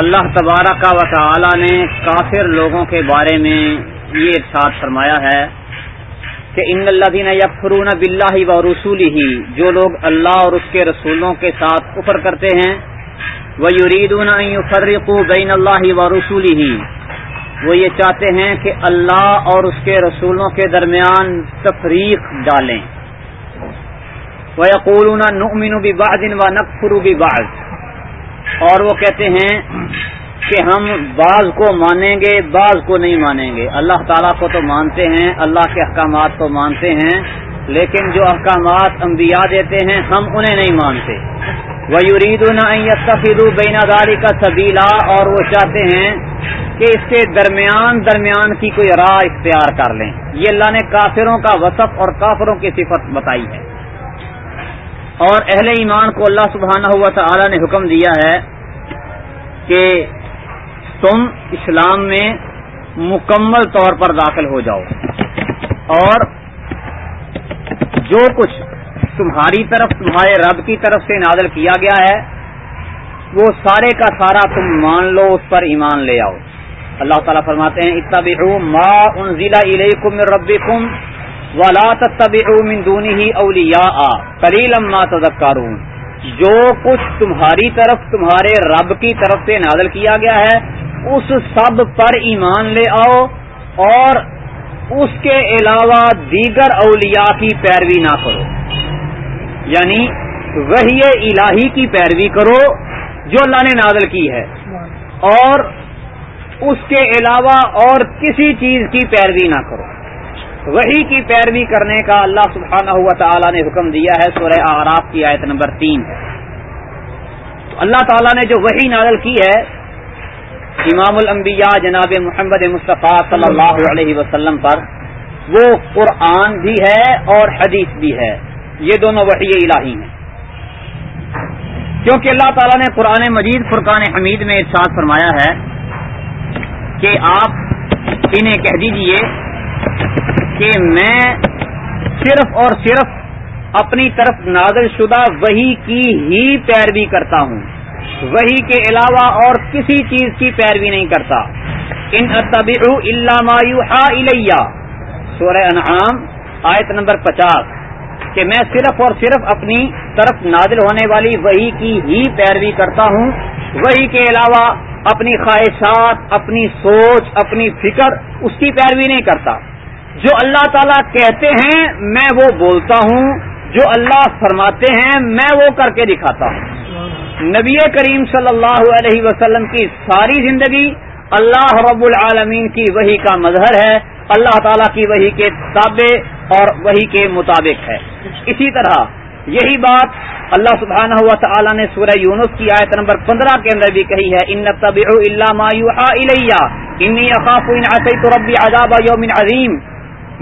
اللہ تبارک و تعالی نے کافر لوگوں کے بارے میں یہ ارشاد فرمایا ہے کہ ان اللہ دین یکفرون بلّہ و رسول ہی جو لوگ اللہ اور اس کے رسولوں کے ساتھ کفر کرتے ہیں وہ یریدون فرق بین اللہ و رسول ہی وہ یہ چاہتے ہیں کہ اللہ اور اس کے رسولوں کے درمیان تفریق ڈالیں۔ وہ یقولون نؤمن ببعض و نکفر ببعض۔ اور وہ کہتے ہیں کہ ہم بعض کو مانیں گے، بعض کو نہیں مانیں گے۔ اللہ تعالیٰ کو تو مانتے ہیں، اللہ کے احکامات کو مانتے ہیں، لیکن جو احکامات انبیاء دیتے ہیں، ہم انہیں نہیں مانتے۔ وہ یورید الفید بین داری کا سبیلا اور وہ چاہتے ہیں کہ اس کے درمیان درمیان کی کوئی راہ اختیار کر لیں۔ یہ اللہ نے کافروں کا وصف اور کافروں کی صفت بتائی ہے۔ اور اہل ایمان کو اللہ سبحانہ ہوا تعالی نے حکم دیا ہے کہ تم اسلام میں مکمل طور پر داخل ہو جاؤ اور جو کچھ تمہاری طرف، تمہارے رب کی طرف سے نازل کیا گیا ہے، وہ سارے کا سارا تم مان لو، اس پر ایمان لے آؤ۔ اللہ تعالیٰ فرماتے ہیں اتنا ما انزل الیکم من ربکم ولا من دونه اولیاء قلیلا ما تذکرون جو کچھ تمہاری طرف، تمہارے رب کی طرف سے نازل کیا گیا ہے، اس سب پر ایمان لے آؤ اور اس کے علاوہ دیگر اولیاء کی پیروی نہ کرو۔ یعنی وہی الہی کی پیروی کرو جو اللہ نے نازل کی ہے۔ اور اس کے علاوہ اور کسی چیز کی پیروی نہ کرو۔ وہی کی پیروی کرنے کا اللہ سبحانہ ہوا تعالیٰ نے حکم دیا ہے سورہ آراف کی آیت نمبر تین۔ تو اللہ تعالیٰ نے جو وہی نازل کی ہے، امام الانبیاء جناب محمد مصطفیٰ صلی اللہ علیہ وسلم پر، وہ قرآن بھی ہے اور حدیث بھی ہے۔ یہ دونوں وحی الہی ہیں۔ کیونکہ اللہ تعالیٰ نے قرآن مجید فرقان حمید میں ارشاد فرمایا ہے کہ آپ انہیں کہہ دیجیے کہ میں صرف اور صرف اپنی طرف نازل شدہ وہی کی ہی پیروی کرتا ہوں۔ وہی کے علاوہ اور کسی چیز کی پیروی نہیں کرتا۔ ان الیہ۔ سورہ انعام، آیت نمبر پچاس۔ کہ میں صرف اور صرف اپنی طرف نازل ہونے والی وہی کی ہی پیروی کرتا ہوں۔ وہی کے علاوہ اپنی خواہشات، اپنی سوچ، اپنی فکر، اس کی پیروی نہیں کرتا۔ جو اللہ تعالیٰ کہتے ہیں، میں وہ بولتا ہوں، جو اللہ فرماتے ہیں، میں وہ کر کے دکھاتا ہوں۔ نبی کریم صلی اللہ علیہ وسلم کی ساری زندگی اللہ رب العالمین کی وہی کا مظہر ہے، اللہ تعالیٰ کی وہی کے تابع اور وہی کے مطابق ہے۔ اسی طرح یہی بات اللہ سبحانہ ہوا تعالیٰ نے سورہ یونس کی آیت نمبر پندرہ کے اندر بھی کہی ہے، ان طب اللہ انی اقاف تو ربی عذاب یوم عظیم.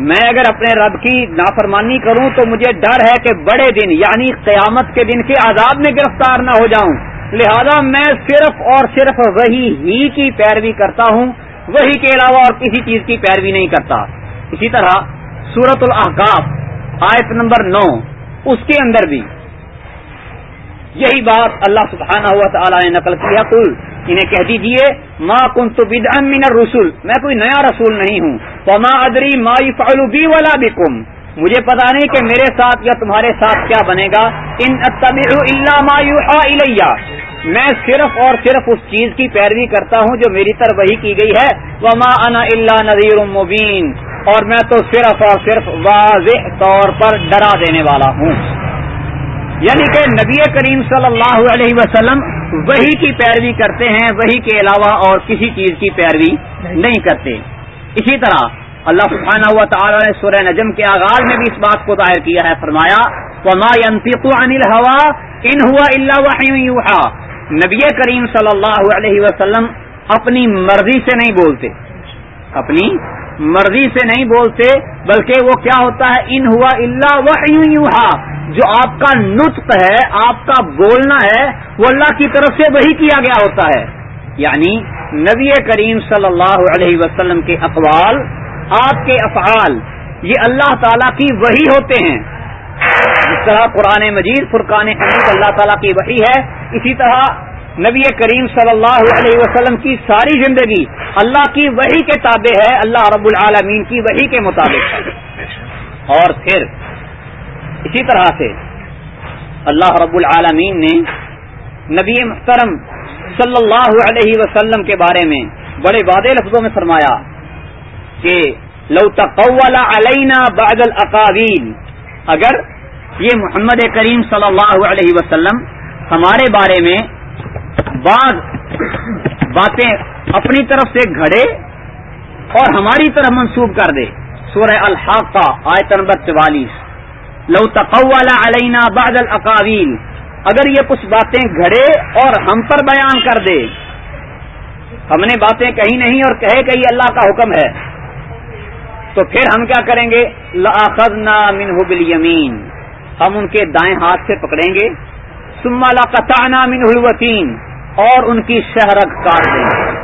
میں اگر اپنے رب کی نافرمانی کروں تو مجھے ڈر ہے کہ بڑے دن یعنی قیامت کے دن کے عذاب میں گرفتار نہ ہو جاؤں۔ لہذا میں صرف اور صرف وہی ہی کی پیروی کرتا ہوں، وہی کے علاوہ اور کسی چیز کی پیروی نہیں کرتا۔ اسی طرح سورت الحقاف آیت نمبر نو، اس کے اندر بھی یہی بات اللہ سبحانہ ہوا تعالیٰ نے نقل کیا کل انہیں کہہ دیجیے ماں کن تو من رسول میں کوئی نیا رسول نہیں ہوں۔ تو ادری مائی فعلو بی والا بھی کم مجھے پتا نہیں کہ میرے ساتھ یا تمہارے ساتھ کیا بنے گا۔ ان اللہ ما میں صرف اور صرف اس چیز کی پیروی کرتا ہوں جو میری طرف وہی کی گئی ہے۔ وہ انا اللہ نذیر مبین. اور میں تو صرف اور صرف واضح طور پر ڈرا دینے والا ہوں۔ یعنی کہ نبی کریم صلی اللہ علیہ وسلم وہی کی پیروی کرتے ہیں، وہی کے علاوہ اور کسی چیز کی پیروی نہیں کرتے۔ اسی طرح اللہ سبحانہ ہوا تعالی نے سورہ نجم کے آغاز میں بھی اس بات کو ظاہر کیا ہے، فرمایا ہوا ان ہوا اللہ نبی کریم صلی اللہ علیہ وسلم اپنی مرضی سے نہیں بولتے۔ اپنی مرضی سے نہیں بولتے، بلکہ وہ کیا ہوتا ہے؟ ان ہوا اللہ جو آپ کا نطق ہے، آپ کا بولنا ہے، وہ اللہ کی طرف سے وہی کیا گیا ہوتا ہے۔ یعنی نبی کریم صلی اللہ علیہ وسلم کے اقوال، آپ کے افعال، یہ اللہ تعالیٰ کی وہی ہوتے ہیں۔ جس طرح قرآن مجید، فرقان حمید، اللہ تعالیٰ کی وہی ہے، اسی طرح نبی کریم صلی اللہ علیہ وسلم کی ساری زندگی اللہ کی وہی کے تابع ہے، اللہ رب العالمین کی وہی کے مطابق ہے۔ اور پھر اسی طرح سے اللہ رب العالمین نے نبی محترم صلی اللہ علیہ وسلم کے بارے میں بڑے وعدے لفظوں میں فرمایا کہ لو تقول علینا بعد الاقاویل۔ اگر یہ محمد کریم صلی اللہ علیہ وسلم ہمارے بارے میں بعض باتیں اپنی طرف سے گھڑے اور ہماری طرف منسوب کر دے۔ سورہ الحاقہ، آیت نمبر چوالیس۔ لو تقول علینا بعد الاقاویل۔ اگر یہ کچھ باتیں گھڑے اور ہم پر بیان کر دے۔ ہم نے باتیں کہی نہیں اور کہے کہ یہ اللہ کا حکم ہے۔ تو پھر ہم کیا کریں گے؟ لاخذنا منه بالیمین۔ ہم ان کے دائیں ہاتھ سے پکڑیں گے۔ سما لاقطعنا منه الوتین۔ اور ان کی شہرت کاٹ دیں۔ گے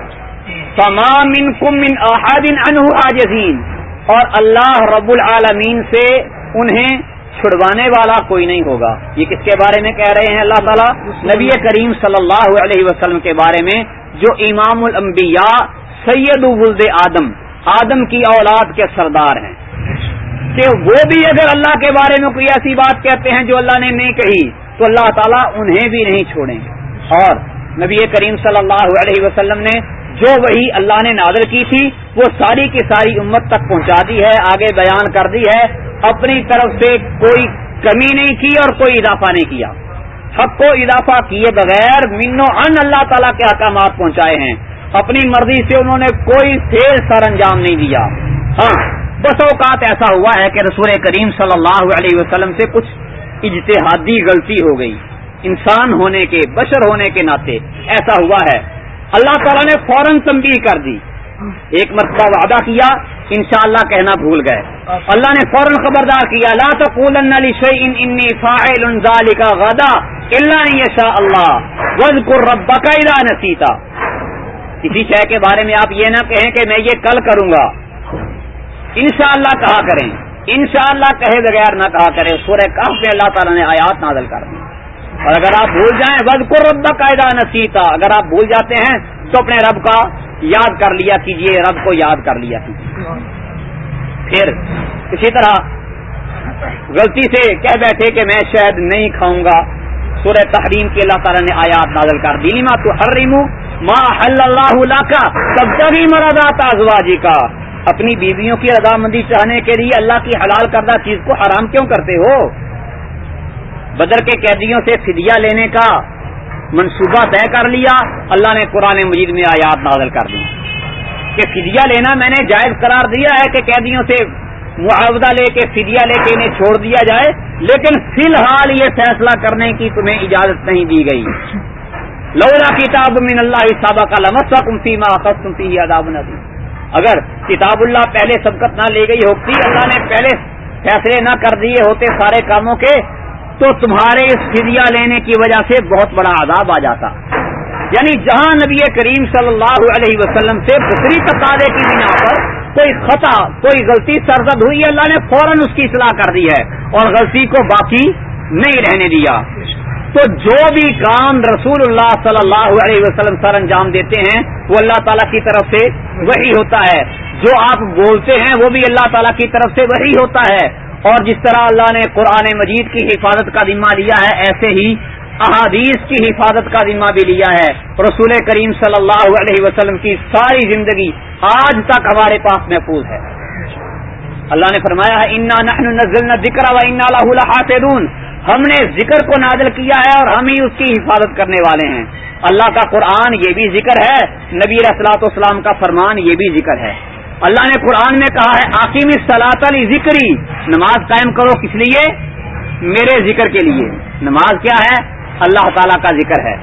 فما منکم من احد عنه عاجزین اور اللہ رب العالمین سے انہیں چھڑوانے والا کوئی نہیں ہوگا۔ یہ کس کے بارے میں کہہ رہے ہیں اللہ تعالیٰ؟ نبی کریم صلی اللہ علیہ وسلم کے بارے میں، جو امام الانبیاء سید ولد آدم آدم کی اولاد کے سردار ہیں۔ کہ وہ بھی اگر اللہ کے بارے میں کوئی ایسی بات کہتے ہیں جو اللہ نے نہیں کہی، تو اللہ تعالیٰ انہیں بھی نہیں چھوڑیں گے۔ اور نبی کریم صلی اللہ علیہ وسلم نے جو وہی اللہ نے نازل کی تھی، وہ ساری کی ساری امت تک پہنچا دی ہے، آگے بیان کر دی ہے۔ اپنی طرف سے کوئی کمی نہیں کی اور کوئی اضافہ نہیں کیا۔ حق کو اضافہ کیے بغیر منو ان اللہ تعالیٰ کے احکامات پہنچائے ہیں۔ اپنی مرضی سے انہوں نے کوئی فیل سر انجام نہیں دیا۔ ہاں بس اوقات ایسا ہوا ہے کہ رسول کریم صلی اللہ علیہ وسلم سے کچھ اجتہادی غلطی ہو گئی۔ انسان ہونے کے، بشر ہونے کے ناطے۔ ایسا ہوا ہے۔ اللہ تعالیٰ نے فوراً تنبیہ کر دی۔ ایک مرتبہ وعدہ کیا، انشاءاللہ کہنا بھول گئے۔ اللہ نے فوراً خبردار کیا، لا تقولن لشیء انی فاعل ذلك غدا الا ان یشاء اللہ۔ واذکر ربک اذا نسیتا کسی شے کے بارے میں آپ یہ نہ کہیں کہ میں یہ کل کروں گا۔ انشاءاللہ کہا کریں۔ انشاءاللہ کہے بغیر نہ کہا کریں۔ سورہ کہف میں اللہ تعالیٰ نے آیات نازل کر دی۔ اور اگر آپ بھول جائیں ود کو رب قاعدہ نسیتا۔ اگر آپ بھول جاتے ہیں، تو اپنے رب کا یاد کر لیا کیجیے، رب کو یاد کر لیا کیجیے پھر اسی طرح غلطی سے کہہ بیٹھے کہ میں شاید نہیں کھاؤں گا۔ سورہ تحریم کی اللہ تعالیٰ نے آیات نازل کر دی۔ ماں تو ہر ریمو ماں اللہ کا سب تبھی مراد آتا جی کا اپنی بیویوں کی رضامندی چاہنے کے لیے اللہ کی حلال کردہ چیز کو حرام کیوں کرتے ہو؟ بدر کے قیدیوں سے فدیہ لینے کا منصوبہ طے کر لیا، اللہ نے قرآن مجید میں آیات نازل کر دی۔ کہ فدیہ لینا میں نے جائز قرار دیا ہے کہ قیدیوں سے معاوضہ لے کے فدیہ لے کے انہیں چھوڑ دیا جائے، لیکن فی الحال یہ فیصلہ کرنے کی تمہیں اجازت نہیں دی گئی۔ لولا کتاب من اللہ صابہ کا لمسا کم فیما تم فی اداب اگر کتاب اللہ پہلے سبقت نہ لے گئی ہوتی، اللہ نے پہلے فیصلے نہ کر دیے ہوتے سارے کاموں کے تو تمہارے اس فدیہ لینے کی وجہ سے بہت بڑا عذاب آ جاتا۔ یعنی جہاں نبی کریم صلی اللہ علیہ وسلم سے بکری تقاضے کی بنا پر کوئی خطا، کوئی غلطی سرزد ہوئی ہے اللہ نے فوراً اس کی اصلاح کر دی ہے اور غلطی کو باقی نہیں رہنے دیا۔ تو جو بھی کام رسول اللہ صلی اللہ علیہ وسلم سر انجام دیتے ہیں، وہ اللہ تعالیٰ کی طرف سے وہی ہوتا ہے۔ جو آپ بولتے ہیں، وہ بھی اللہ تعالیٰ کی طرف سے وہی ہوتا ہے۔ اور جس طرح اللہ نے قرآن مجید کی حفاظت کا ذمہ لیا ہے، ایسے ہی احادیث کی حفاظت کا ذمہ بھی لیا ہے۔ رسول کریم صلی اللہ علیہ وسلم کی ساری زندگی آج تک ہمارے پاس محفوظ ہے۔ اللہ نے فرمایا ہے، انا نحن ذکر و انا اللہ ہم نے ذکر کو نازل کیا ہے اور ہم ہی اس کی حفاظت کرنے والے ہیں۔ اللہ کا قرآن یہ بھی ذکر ہے، نبی رسلاۃ اسلام کا فرمان یہ بھی ذکر ہے۔ اللہ نے قرآن میں کہا ہے عاقم سلاط علی ذکری. نماز قائم کرو کس لیے؟ میرے ذکر کے لیے۔ نماز کیا ہے؟ اللہ تعالی کا ذکر ہے۔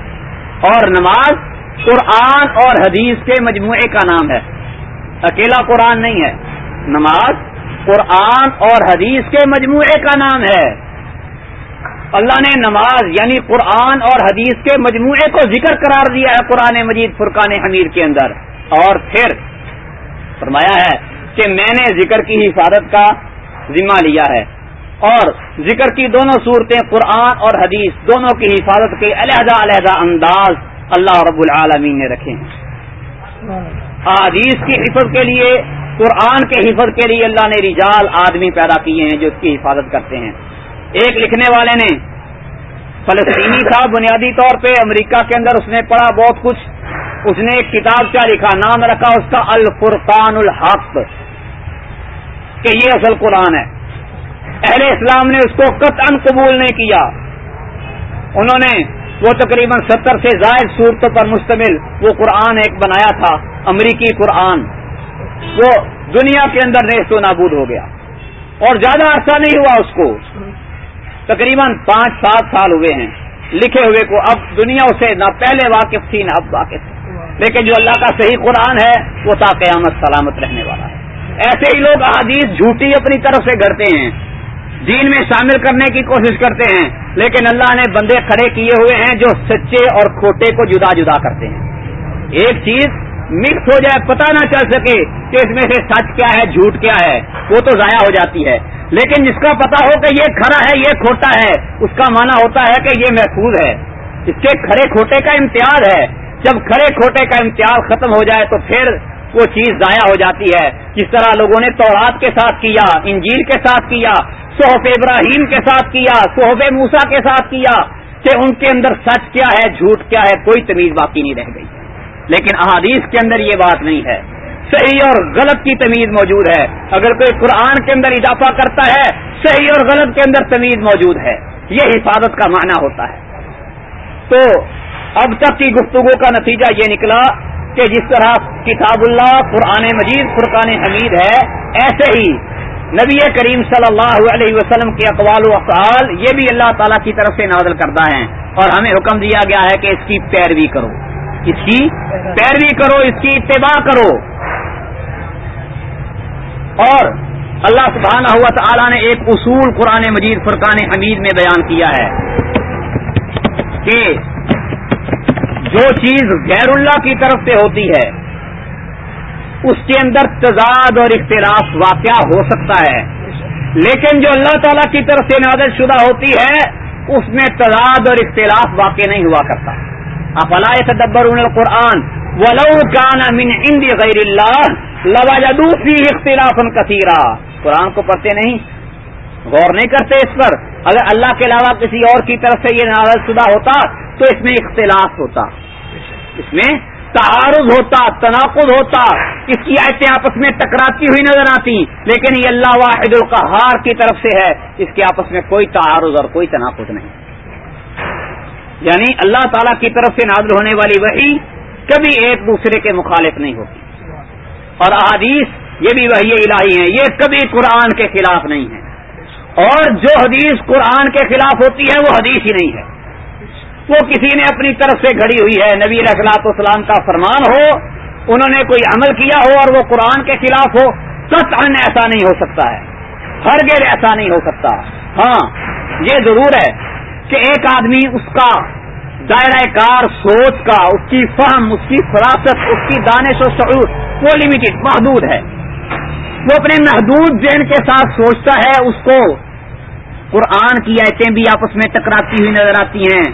اور نماز قرآن اور حدیث کے مجموعے کا نام ہے۔ اکیلا قرآن نہیں ہے۔ نماز قرآن اور حدیث کے مجموعے کا نام ہے۔ اللہ نے نماز یعنی قرآن اور حدیث کے مجموعے کو ذکر قرار دیا ہے قرآن مجید فرقان حمیر کے اندر۔ اور پھر فرمایا ہے کہ میں نے ذکر کی حفاظت کا ذمہ لیا ہے۔ اور ذکر کی دونوں صورتیں قرآن اور حدیث دونوں کی حفاظت کے علیحدہ علیحدہ انداز اللہ رب العالمین نے رکھے ہیں۔ احادیث کی حفظ کے لیے، قرآن کے حفظ کے لیے اللہ نے رجال آدمی پیدا کیے ہیں جو اس کی حفاظت کرتے ہیں۔ ایک لکھنے والے نے، فلسطینی تھا بنیادی طور پہ امریکہ کے اندر اس نے پڑھا بہت کچھ۔ اس نے ایک کتاب کیا لکھا، نام رکھا، اس کا الفرقان الحق، کہ یہ اصل قرآن ہے۔ اہل اسلام نے اس کو قطعا قبول نہیں کیا۔ انہوں نے وہ تقریباً ستر سے زائد صورتوں پر مشتمل وہ قرآن ایک بنایا تھا، امریکی قرآن۔ وہ دنیا کے اندر نیست و نابود ہو گیا۔ اور زیادہ عرصہ نہیں ہوا اس کو۔ تقریباً پانچ، سات سال ہوئے ہیں۔ لکھے ہوئے کو اب دنیا اسے نہ پہلے واقف تھی، نہ اب واقف تھی۔ لیکن جو اللہ کا صحیح قرآن ہے، وہ تا قیامت سلامت رہنے والا ہے۔ ایسے ہی لوگ احادیث جھوٹی اپنی طرف سے گھڑتے ہیں۔ دین میں شامل کرنے کی کوشش کرتے ہیں، لیکن اللہ نے بندے کھڑے کیے ہوئے ہیں جو سچے اور کھوٹے کو جدا جدا کرتے ہیں۔ ایک چیز مکس ہو جائے، پتہ نہ چل سکے کہ اس میں سے سچ کیا ہے، جھوٹ کیا ہے۔ وہ تو ضائع ہو جاتی ہے۔ لیکن جس کا پتا ہو کہ یہ کھڑا ہے، یہ کھوٹا ہے، اس کا مانا ہوتا ہے کہ یہ محفوظ ہے۔ اس کے کھڑے کھوٹے کا امتیاز ہے۔ جب کھڑے کھوٹے کا امتیاز ختم ہو جائے تو پھر وہ چیز ضائع ہو جاتی ہے۔ جس طرح لوگوں نے تورات کے ساتھ کیا، انجیل کے ساتھ کیا، صحف ابراہیم کے ساتھ کیا، صحف موسا کے ساتھ کیا، کہ ان کے اندر سچ کیا ہے، جھوٹ کیا ہے، کوئی تمیز باقی نہیں رہ گئی۔ لیکن احادیث کے اندر یہ بات نہیں ہے۔ صحیح اور غلط کی تمیز موجود ہے۔ اگر کوئی قرآن کے اندر اضافہ کرتا ہے، صحیح اور غلط کے اندر تمیز موجود ہے۔ یہ حفاظت کا معنی ہوتا ہے۔ تو اب تک کی گفتگو کا نتیجہ یہ نکلا کہ جس طرح کتاب اللہ، قرآن مجید، فرقان حمید ہے، ایسے ہی نبی کریم صلی اللہ علیہ وسلم کے اقوال و افعال یہ بھی اللہ تعالیٰ کی طرف سے نازل کرتا ہے اور ہمیں حکم دیا گیا ہے کہ اس کی پیروی کرو۔ اس کی پیروی کرو، اس کی اتباع کرو۔ اور اللہ سبحانہ ہوا تعالیٰ نے ایک اصول قرآن مجید، فرقان حمید میں بیان کیا ہے کہ جو چیز غیر اللہ کی طرف سے ہوتی ہے، اس کے اندر تضاد اور اختلاف واقع ہو سکتا ہے۔ لیکن جو اللہ تعالیٰ کی طرف سے نازل شدہ ہوتی ہے، اس میں تضاد اور اختلاف واقع نہیں ہوا کرتا۔ آپ اللہ تدبر قرآن ولو کان من عند غیر اللہ فی اختلاف کثیرہ قرآن کو پڑھتے نہیں غور نہیں کرتے اس پر۔ اگر اللہ کے علاوہ کسی اور کی طرف سے یہ ناراض شدہ ہوتا تو اس میں اختلاف ہوتا۔ اس میں تعارض ہوتا، تناقض ہوتا۔ اس کی آیتیں آپس میں ٹکراتی ہوئی نظر آتی، لیکن یہ اللہ واحد القہار کی طرف سے ہے۔ اس کے آپس میں کوئی تعارض اور کوئی تناقض نہیں۔ یعنی اللہ تعالی کی طرف سے نازل ہونے والی وہی کبھی ایک دوسرے کے مخالف نہیں ہوتی۔ اور احادیث یہ بھی وہی الہی ہیں، یہ کبھی قرآن کے خلاف نہیں ہے اور جو حدیث قرآن کے خلاف ہوتی ہے وہ حدیث ہی نہیں ہے۔ وہ کسی نے اپنی طرف سے گھڑی ہوئی ہے۔ نبی اخلاط اسلام کا فرمان ہو، انہوں نے کوئی عمل کیا ہو اور وہ قرآن کے خلاف ہو ان ایسا نہیں ہو سکتا ہے۔ ہر گیر ایسا نہیں ہو سکتا۔ ہاں یہ ضرور ہے کہ ایک آدمی اس کا دائرہ کار سوچ کا، اس کی فہم، اس کی فراست، اس کی دانش و شعور وہ لمیٹڈ محدود ہے۔ وہ اپنے محدود ذہن کے ساتھ سوچتا ہے، اس کو قرآن کی آیتیں بھی آپس میں ٹکراتی ہوئی نظر آتی ہیں۔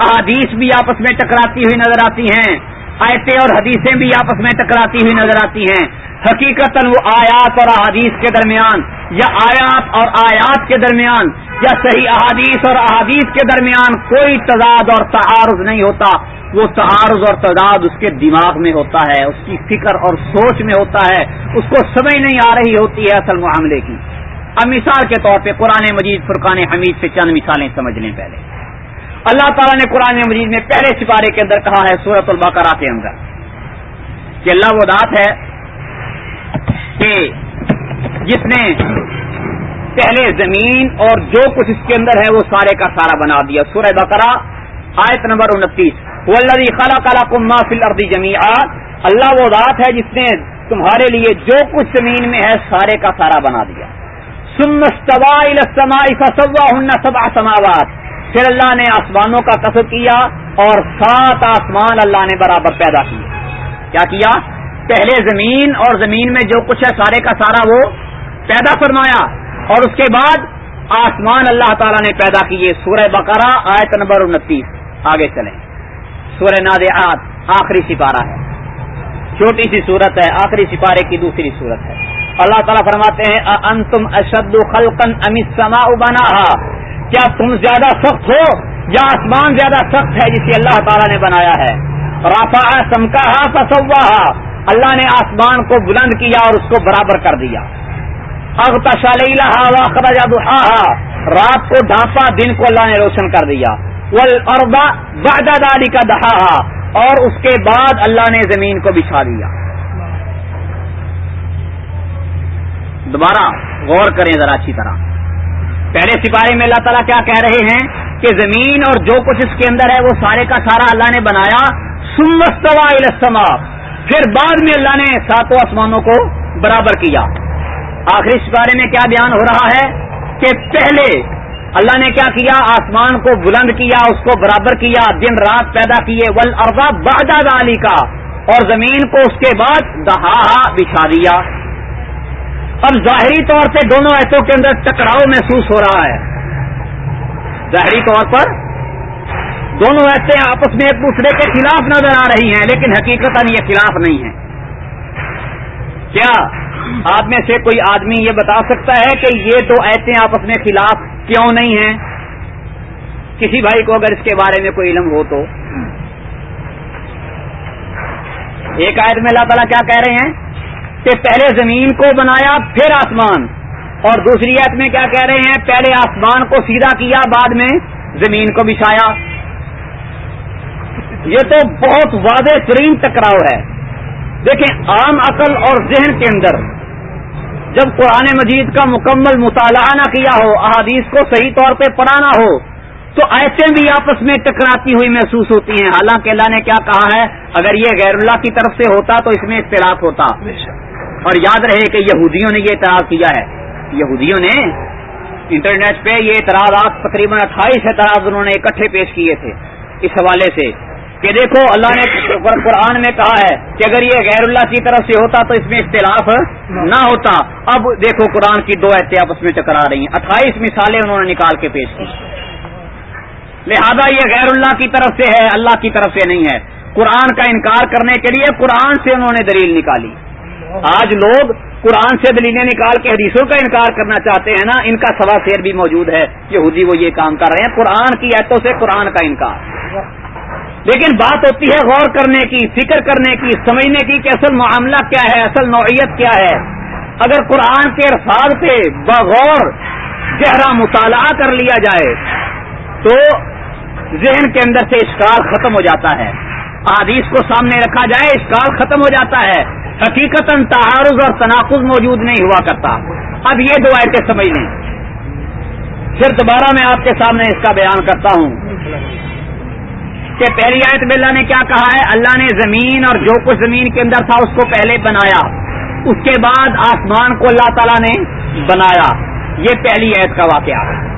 احادیث بھی آپس میں ٹکراتی ہوئی نظر آتی ہیں۔ آیتیں اور حدیثیں بھی آپس میں ٹکراتی ہوئی نظر آتی ہیں۔ حقیقت وہ آیات اور احادیث کے درمیان یا آیات اور آیات کے درمیان یا صحیح احادیث اور احادیث کے درمیان کوئی تضاد اور تعارض نہیں ہوتا۔ وہ تعارض اور تعداد اس کے دماغ میں ہوتا ہے، اس کی فکر اور سوچ میں ہوتا ہے، اس کو سمجھ نہیں آ رہی ہوتی ہے اصل معاملے کی۔ اب مثال کے طور پہ قرآن مجید فرقان حمید سے چند مثالیں سمجھ لیں پہلے۔ اللہ تعالیٰ نے قرآن مجید میں پہلے سپارے کے اندر کہا ہے سورت البقرہ کے اندر۔ کہ اللہ وہ دات ہے کہ جس نے پہلے زمین اور جو کچھ اس کے اندر ہے وہ سارے کا سارا بنا دیا۔ سورہ بقرہ آیت نمبر انتیس۔ ولدی خلا کالا کما فل اردی جمی اللہ وہ ذات ہے جس نے تمہارے لیے جو کچھ زمین میں ہے سارے کا سارا بنا دیا۔ سبا سماوات۔ پھر اللہ نے آسمانوں کا کسب کیا اور سات آسمان اللہ نے برابر پیدا کیے۔ کیا کیا؟ پہلے زمین اور زمین میں جو کچھ ہے سارے کا سارا وہ پیدا فرمایا۔ اور اس کے بعد آسمان اللہ تعالیٰ نے پیدا کیے۔ سورہ بقرہ، آیت نمبر انتیس۔ آگے چلیں۔ سورہ نادعات آخری سپارہ ہے۔ چھوٹی سی صورت ہے، آخری سپارے کی دوسری صورت ہے۔ اللہ تعالیٰ فرماتے ہیں انتم اشد خلقن امت سما بنا کیا تم زیادہ سخت ہو یا آسمان زیادہ سخت ہے جسے اللہ تعالیٰ نے بنایا ہے؟ رافا سمکا فسوا اللہ نے آسمان کو بلند کیا اور اس کو برابر کر دیا۔ رات کو ڈھانپا، دن کو اللہ نے روشن کر دیا۔ داری کا دہا اور اس کے بعد اللہ نے زمین کو بچھا دیا دوبارہ غور کریں ذرا اچھی طرح۔ پہلے سپارے میں اللہ تعالیٰ کیا کہہ رہے ہیں کہ زمین اور جو کچھ اس کے اندر ہے وہ سارے کا سارا اللہ نے بنایا۔ سمستوا السما پھر بعد میں اللہ نے ساتوں آسمانوں کو برابر کیا۔ آخری سپارے میں کیا بیان ہو رہا ہے کہ پہلے اللہ نے کیا کیا؟ آسمان کو بلند کیا، اس کو برابر کیا، دن رات پیدا کیے ول اربا بہدا علی کا اور زمین کو اس کے بعد دہا بچھا دیا۔ اب ظاہری طور سے دونوں ایسوں کے اندر ٹکراؤ محسوس ہو رہا ہے۔ ظاہری طور پر دونوں ایسے آپس میں ایک دوسرے کے خلاف نظر آ رہی ہیں، لیکن حقیقت یہ خلاف نہیں ہے کیا آپ میں سے کوئی آدمی یہ بتا سکتا ہے کہ یہ دو ایسے آپس میں خلاف کیوں نہیں ہیں؟ کسی بھائی کو اگر اس کے بارے میں کوئی علم ہو تو۔ ایک آیت میں اللہ تعالیٰ کیا کہہ رہے ہیں؟ کہ پہلے زمین کو بنایا، پھر آسمان۔ اور دوسری ایت میں کیا کہہ رہے ہیں؟ پہلے آسمان کو سیدھا کیا، بعد میں زمین کو بچھایا۔ یہ تو بہت واضح ترین ٹکراؤ ہے۔ دیکھیں، عام عقل اور ذہن کے اندر جب قرآن مجید کا مکمل مطالعہ نہ کیا ہو احادیث کو صحیح طور پہ پڑھانا ہو تو ایسے بھی آپس میں ٹکراتی ہوئی محسوس ہوتی ہیں۔ حالانکہ اللہ نے کیا کہا ہے اگر یہ غیر اللہ کی طرف سے ہوتا تو اس میں اختلاف ہوتا۔ اور یاد رہے کہ یہودیوں نے یہ اعتراض کیا ہے۔ یہودیوں نے انٹرنیٹ پہ یہ اعتراضات تقریباً اٹھائیس اعتراض انہوں نے اکٹھے پیش کیے تھے۔ اس حوالے سے کہ دیکھو اللہ نے قرآن میں کہا ہے کہ اگر یہ غیر اللہ کی طرف سے ہوتا تو اس میں اختلاف نہ ہوتا۔ اب دیکھو قرآن کی دو ایسے آپس میں ٹکرا رہی ہیں۔ اٹھائیس مثالیں انہوں نے نکال کے پیش کی۔ لہذا یہ غیر اللہ کی طرف سے ہے، اللہ کی طرف سے نہیں ہے۔ قرآن کا انکار کرنے کے لیے قرآن سے انہوں نے دلیل نکالی۔ آج لوگ قرآن سے دلیلیں نکال کے حدیثوں کا انکار کرنا چاہتے ہیں نا، ان کا سوا شیر بھی موجود ہے۔ یہودی وہ یہ کام کر رہے ہیں۔ قرآن کی ایتوں سے قرآن کا انکار۔ لیکن بات ہوتی ہے غور کرنے کی، فکر کرنے کی، سمجھنے کی کہ اصل معاملہ کیا ہے، اصل نوعیت کیا ہے۔ اگر قرآن کے ارفاد پہ بغور گہرا مطالعہ کر لیا جائے تو ذہن کے اندر سے اسکار ختم ہو جاتا ہے۔ حدیث کو سامنے رکھا جائے اسکار ختم ہو جاتا ہے۔ حقیقت تعارض اور تناقض موجود نہیں ہوا کرتا۔ اب یہ دو آیتیں سمجھ لیں۔ پھر دوبارہ میں آپ کے سامنے اس کا بیان کرتا ہوں۔ کہ پہلی آیت میں اللہ نے کیا کہا ہے؟ اللہ نے زمین اور جو کچھ زمین کے اندر تھا اس کو پہلے بنایا۔ اس کے بعد آسمان کو اللہ تعالیٰ نے بنایا۔ یہ پہلی آیت کا واقعہ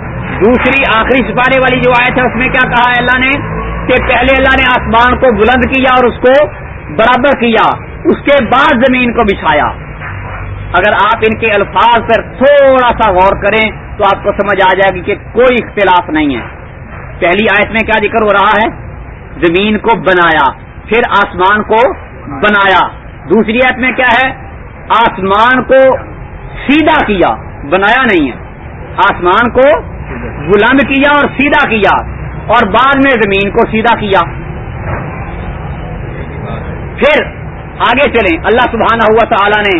دوسری آخری سپارے والی جو آیت ہے، اس میں کیا کہا ہے اللہ نے؟ کہ پہلے اللہ نے آسمان کو بلند کیا اور اس کو برابر کیا۔ اس کے بعد زمین کو بچھایا۔ اگر آپ ان کے الفاظ پر تھوڑا سا غور کریں تو آپ کو سمجھ آ جائے گی کہ کوئی اختلاف نہیں ہے۔ پہلی آیت میں کیا ذکر ہو رہا ہے؟ زمین کو بنایا، پھر آسمان کو بنایا۔ دوسری آیت میں کیا ہے؟ آسمان کو سیدھا کیا، بنایا نہیں ہے۔ آسمان کو بلند کیا اور سیدھا کیا، اور بعد میں زمین کو سیدھا کیا۔ پھر آگے چلیں۔ اللہ سبحانہ ہوا تعالیٰ نے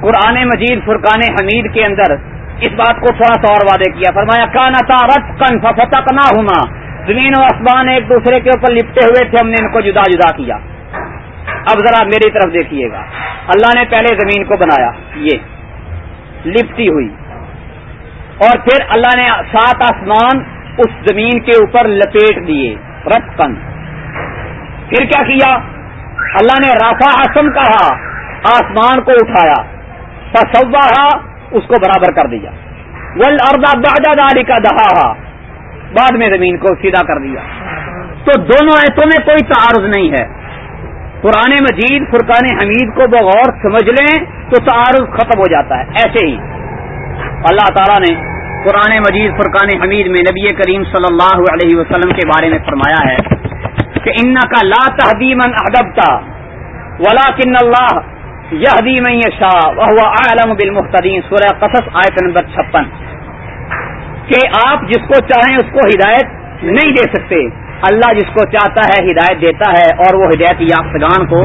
قرآن مجید، فرقان حمید کے اندر اس بات کو تھوڑا سا اور وعدے کیا۔ فرمایا کانا تا رت کن فتح نہ ہونا زمین و آسمان ایک دوسرے کے اوپر لپٹے ہوئے تھے، ہم نے ان کو جدا جدا کیا۔ اب ذرا میری طرف دیکھیے گا۔ اللہ نے پہلے زمین کو بنایا، یہ لپٹی ہوئی۔ اور پھر اللہ نے سات آسمان اس زمین کے اوپر لپیٹ دیے رت کن پھر کیا کیا؟ اللہ نے رافا آسم کہا، آسمان کو اٹھایا۔ تصوا اس کو برابر کر دیا۔ ول اردا باجا داری کا دہا بعد میں زمین کو سیدھا کر دیا۔ تو دونوں ایسوں میں کوئی تعارض نہیں ہے۔ پرانے مجید، فرقان حمید کو بغور سمجھ لیں تو تعارض ختم ہو جاتا ہے۔ ایسے ہی۔ اللہ تعالیٰ نے قرآن مجید، فرقان حمید میں نبی کریم صلی اللہ علیہ وسلم کے بارے میں فرمایا ہے کہ ان کا لا تحدیمن ادبتا ولا کن اللہ یہ شاہ وہ عالم بالمختین سورہ قصص آیت نمبر چھپن۔ کہ آپ جس کو چاہیں اس کو ہدایت نہیں دے سکتے۔ اللہ جس کو چاہتا ہے ہدایت دیتا ہے اور وہ ہدایت یافتگان کو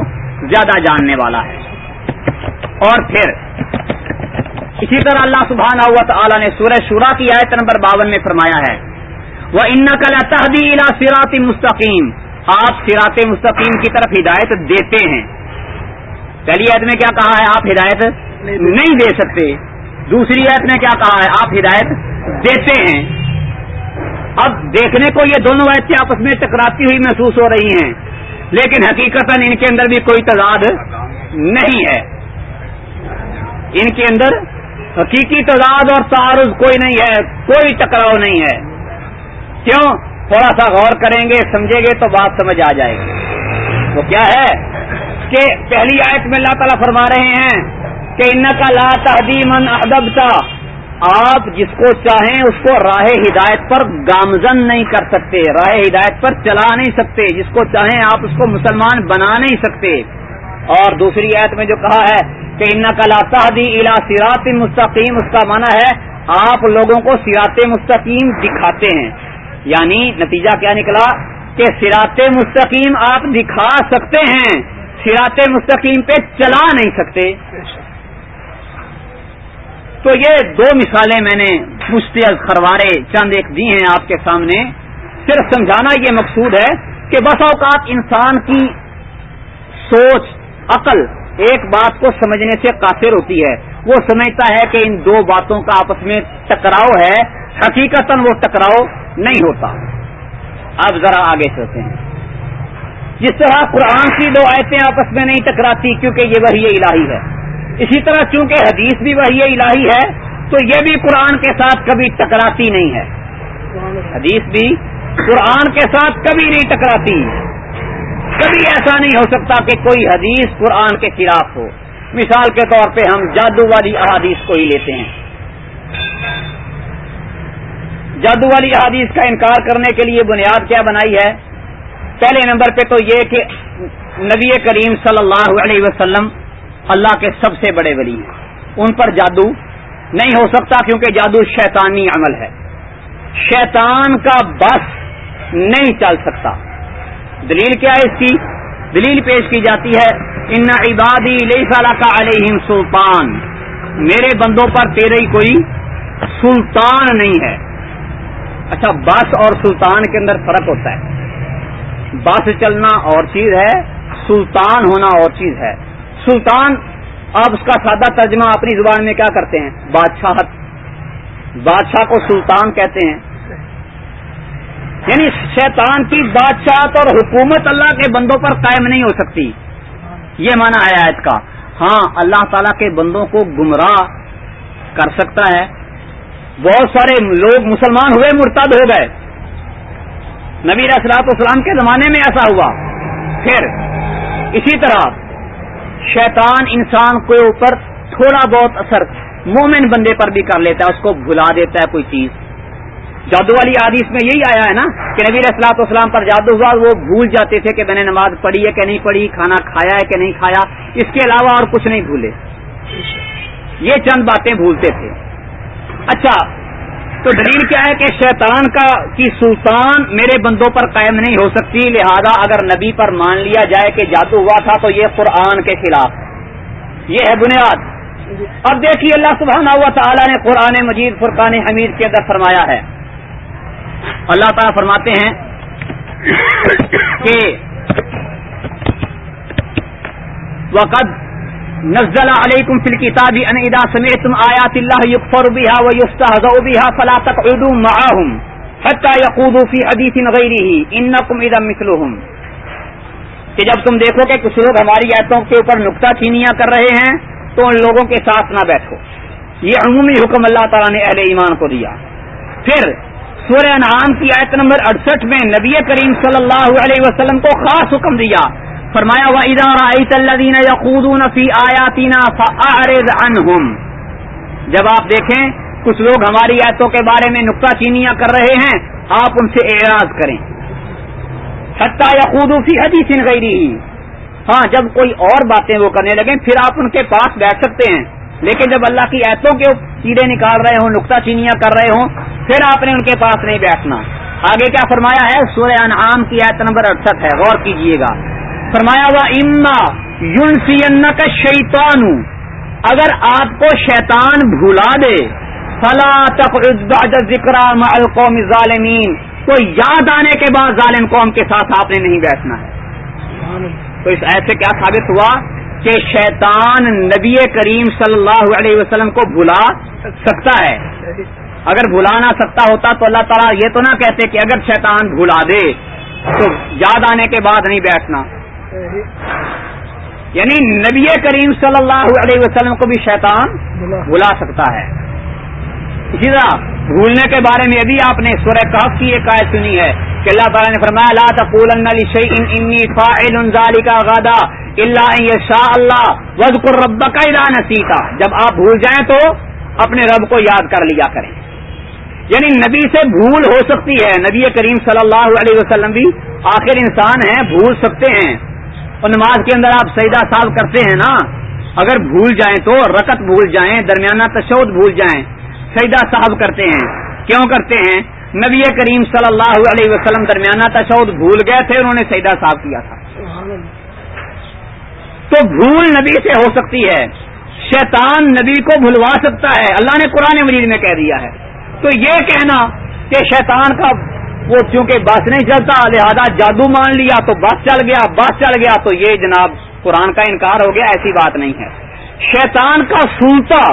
زیادہ جاننے والا ہے۔ اور پھر، اسی طرح اللہ سبحانہ ہوا تعالیٰ نے سورہ شورا کی آیت نمبر باون میں فرمایا ہے وہ ان کل تحدیلا سراط مستقیم آپ سراط مستقیم کی طرف ہدایت دیتے ہیں۔ پہلی عید میں کیا کہا ہے؟ آپ ہدایت نہیں دے سکتے۔ دوسری عید میں کیا کہا ہے؟ آپ ہدایت دیتے ہیں۔ اب دیکھنے کو یہ دونوں ایسے آپس میں ٹکراتی ہوئی محسوس ہو رہی ہیں، لیکن حقیقت ان کے اندر بھی کوئی تضاد نہیں ہے۔ ان کے اندر حقیقی تضاد اور تعارض کوئی نہیں ہے، کوئی ٹکراؤ نہیں ہے۔ کیوں؟ تھوڑا سا غور کریں گے، سمجھیں گے تو بات سمجھ آ جائے گی۔ وہ کیا ہے کہ پہلی آیت میں اللہ تعالیٰ فرما رہے ہیں کہ ان کا لا تحدیمن ادب کا آپ جس کو چاہیں اس کو راہ ہدایت پر گامزن نہیں کر سکتے، راہ ہدایت پر چلا نہیں سکتے، جس کو چاہیں آپ اس کو مسلمان بنا نہیں سکتے۔ اور دوسری آیت میں جو کہا ہے کہ ان کا لاطی الا سیرات مستقیم، اس کا معنی ہے آپ لوگوں کو سیرات مستقیم دکھاتے ہیں۔ یعنی نتیجہ کیا نکلا؟ کہ سیرات مستقیم آپ دکھا سکتے ہیں سیرات مستقیم پہ چلا نہیں سکتے۔ تو یہ دو مثالیں میں نے مشتعل خروارے چند ایک دی ہیں آپ کے سامنے۔ صرف سمجھانا یہ مقصود ہے کہ بس اوقات انسان کی سوچ، عقل ایک بات کو سمجھنے سے قاصر ہوتی ہے۔ وہ سمجھتا ہے کہ ان دو باتوں کا آپس میں ٹکراؤ ہے۔ حقیقت وہ ٹکراؤ نہیں ہوتا۔ اب ذرا آگے چلتے ہیں۔ جس طرح قرآن کی دو آیتیں آپس میں نہیں ٹکراتی کیونکہ یہ وہی الہی ہے۔ اسی طرح چونکہ حدیث بھی وہی الہی ہے، تو یہ بھی قرآن کے ساتھ کبھی ٹکراتی نہیں ہے۔ حدیث بھی قرآن کے ساتھ کبھی نہیں ٹکراتی۔ کبھی ایسا نہیں ہو سکتا کہ کوئی حدیث قرآن کے خلاف ہو۔ مثال کے طور پہ ہم جادو والی احادیث کو ہی لیتے ہیں۔ جادو والی احادیث کا انکار کرنے کے لیے بنیاد کیا بنائی ہے؟ پہلے نمبر پہ تو یہ کہ نبی کریم صلی اللہ علیہ وسلم اللہ کے سب سے بڑے ولی ہیں۔ ان پر جادو نہیں ہو سکتا کیونکہ جادو شیطانی عمل ہے۔ شیطان کا بس نہیں چل سکتا۔ دلیل کیا ہے اس کی؟ دلیل پیش کی جاتی ہے، ان عبادی علیہ کا علیہم سلطان میرے بندوں پر تیرے ہی کوئی سلطان نہیں ہے۔ اچھا بس اور سلطان کے اندر فرق ہوتا ہے۔ بس چلنا اور چیز ہے، سلطان ہونا اور چیز ہے۔ سلطان، آپ اس کا سادہ ترجمہ اپنی زبان میں کیا کرتے ہیں؟ بادشاہت۔ بادشاہ کو سلطان کہتے ہیں۔ یعنی شیطان کی بادشاہت اور حکومت اللہ کے بندوں پر قائم نہیں ہو سکتی۔ یہ مانا ہے آیت کا۔ ہاں اللہ تعالیٰ کے بندوں کو گمراہ کر سکتا ہے۔ بہت سارے لوگ مسلمان ہوئے، مرتد ہو گئے۔ نبی اسرات اسلام کے زمانے میں ایسا ہوا۔ پھر اسی طرح شیطان انسان کے اوپر تھوڑا بہت اثر مومن بندے پر بھی کر لیتا ہے، اس کو بھلا دیتا ہے کوئی چیز۔ جادو والی حدیث میں یہی آیا ہے نا کہ نبی اسلاط اسلام پر جادو ہوا، وہ بھول جاتے تھے کہ میں نے نماز پڑھی ہے کہ نہیں پڑھی، کھانا کھایا ہے کہ نہیں کھایا۔ اس کے علاوہ اور کچھ نہیں بھولے۔ یہ چند باتیں بھولتے تھے۔ اچھا تو دلیل کیا ہے کہ شیطان کا کی سلطان میرے بندوں پر قائم نہیں ہو سکتی، لہذا اگر نبی پر مان لیا جائے کہ جادو ہوا تھا تو یہ قرآن کے خلاف۔ یہ ہے بنیاد۔ اب دیکھیے اللہ سبحانہ ہوا تعالیٰ نے قرآن مجید، فرقان حمید کے اندر فرمایا ہے۔ اللہ تعالیٰ فرماتے ہیں کہ وقت نزل علیکم فی الكتاب ان اذا سمعتم آیات اللہ یکفر بها ویستہزؤ بها فلا تقعدوا معهم حتى يقودوا في حدیث غیره انکم اذا مثلهم. کہ جب تم دیکھو کہ کچھ لوگ ہماری آیتوں کے اوپر نکتہ چینیاں کر رہے ہیں، تو ان لوگوں کے ساتھ نہ بیٹھو۔ یہ عمومی حکم اللہ تعالیٰ نے اہل ایمان کو دیا۔ پھر سورہ انعام کی آیت نمبر اڑسٹھ میں نبی کریم صلی اللہ علیہ وسلم کو خاص حکم دیا۔ فرمایا و ادارہ جب آپ دیکھیں، کچھ لوگ ہماری آیتوں کے بارے میں نقطہ چینیاں کر رہے ہیں، آپ ان سے اعراض کریں۔ حتیٰ یا خودوفی حدیث ان گئی ہاں جب کوئی اور باتیں وہ کرنے لگے پھر آپ ان کے پاس بیٹھ سکتے ہیں۔ لیکن جب اللہ کی ایتوں کے چیڑے نکال رہے ہوں، نقطہ چینیاں کر رہے ہوں، پھر آپ نے ان کے پاس نہیں بیٹھنا۔ آگے کیا فرمایا ہے؟ سورہ انعام کی ایت نمبر اڑسٹھ ہے۔ غور کیجیے گا۔ فرمایا ہوا اما یون کا شیتان اگر آپ کو شیطان بھلا دے، فلا ذکر القوم ظالمین تو یاد آنے کے بعد ظالم قوم کے ساتھ آپ نے نہیں بیٹھنا۔ ہے تو اس ایسے کیا ثابت ہوا کہ شیطان نبی کریم صلی اللہ علیہ وسلم کو بھلا سکتا ہے۔ اگر بھلا نہ سکتا ہوتا تو اللہ تعالیٰ یہ تو نہ کہتے کہ اگر شیطان بھلا دے، تو یاد آنے کے بعد نہیں بیٹھنا۔ یعنی نبی کریم صلی اللہ علیہ وسلم کو بھی شیطان بھلا سکتا ہے۔ اسی طرح بھولنے کے بارے میں ابھی آپ نے سورہ کاف کی ایک آیت سنی ہے کہ اللہ تعالیٰ نے فرمایا، لا تقولن لشیء انی فاعل ذلك غدا الا ان یشاء اللہ واذکر ربک اذا نسیتا۔ جب آپ بھول جائیں تو اپنے رب کو یاد کر لیا کریں۔ یعنی نبی سے بھول ہو سکتی ہے۔ نبی کریم صلی اللہ علیہ وسلم بھی آخر انسان ہیں، بھول سکتے ہیں۔ اور نماز کے اندر آپ سیدہ صاحب کرتے ہیں نا، اگر بھول جائیں تو رکت بھول جائیں، درمیانہ تشود بھول جائیں سیدہ صاحب کرتے ہیں۔ کیوں کرتے ہیں؟ نبی کریم صلی اللہ علیہ وسلم درمیانہ تشود بھول گئے تھے، انہوں نے سیدہ صاحب کیا تھا۔ تو بھول نبی سے ہو سکتی ہے۔ شیطان نبی کو بھلوا سکتا ہے۔ اللہ نے قرآن مجید میں کہہ دیا ہے۔ تو یہ کہنا کہ شیطان کا وہ چونکہ بس نہیں چلتا، لہذا جادو مان لیا تو بس چل گیا، بس چل گیا تو یہ جناب قرآن کا انکار ہو گیا، ایسی بات نہیں ہے۔ شیطان کا سنتا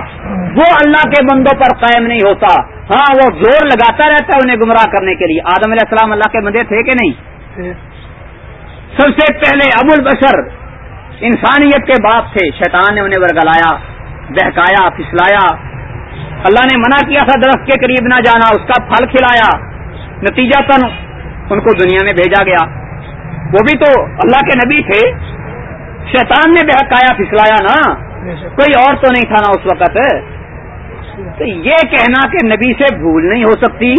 وہ اللہ کے بندوں پر قائم نہیں ہوتا۔ ہاں وہ زور لگاتا رہتا ہے انہیں گمراہ کرنے کے لیے۔ آدم علیہ السلام اللہ کے بندے تھے کہ نہیں؟ سب سے پہلے ابو البشر انسانیت کے باپ تھے۔ شیطان نے انہیں ورگلایا، بہکایا، پھسلایا۔ اللہ نے منع کیا تھا درخت کے قریب نہ جانا، اس کا پھل کھلایا۔ نتیجہ تن ان کو دنیا میں بھیجا گیا۔ وہ بھی تو اللہ کے نبی تھے۔ شیطان نے بہکایا پھسلایا نا۔ کوئی اور تو نہیں تھا نا اس وقت۔ تو یہ کہنا کہ نبی سے بھول نہیں ہو سکتی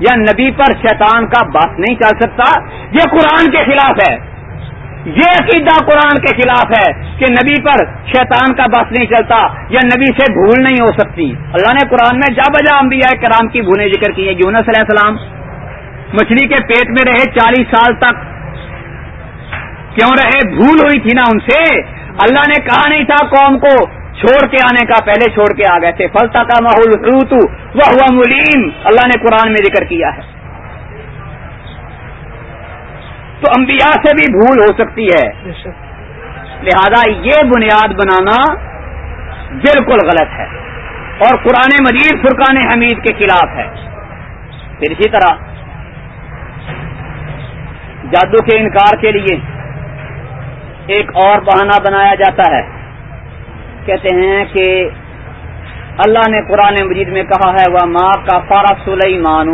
یا نبی پر شیطان کا بات نہیں چل سکتا، یہ قرآن کے خلاف ہے۔ یہ عقیدہ قرآن کے خلاف ہے کہ نبی پر شیطان کا بس نہیں چلتا یا نبی سے بھول نہیں ہو سکتی۔ اللہ نے قرآن میں جا بجا انبیاء کرام کی بھولیں ذکر کی ہے یونس علیہ السلام۔ مچھلی کے پیٹ میں رہے چالیس سال تک۔ کیوں رہے؟ بھول ہوئی تھی نا ان سے۔ اللہ نے کہا نہیں تھا قوم کو چھوڑ کے آنے کا پہلے چھوڑ کے آ گئے تھے۔ فلتا کا ماحول روتو وہ ہوا ملیم اللہ نے قرآن میں ذکر کیا ہے۔ تو انبیاء سے بھی بھول ہو سکتی ہے۔ لہذا یہ بنیاد بنانا بالکل غلط ہے۔ اور قرآن مجید فرقان حمید کے خلاف ہے۔ پھر اسی طرح جادو کے انکار کے لیے ایک اور بہانہ بنایا جاتا ہے۔ کہتے ہیں کہ اللہ نے قرآن مجید میں کہا ہے وہ ماں کا فارا سلیمان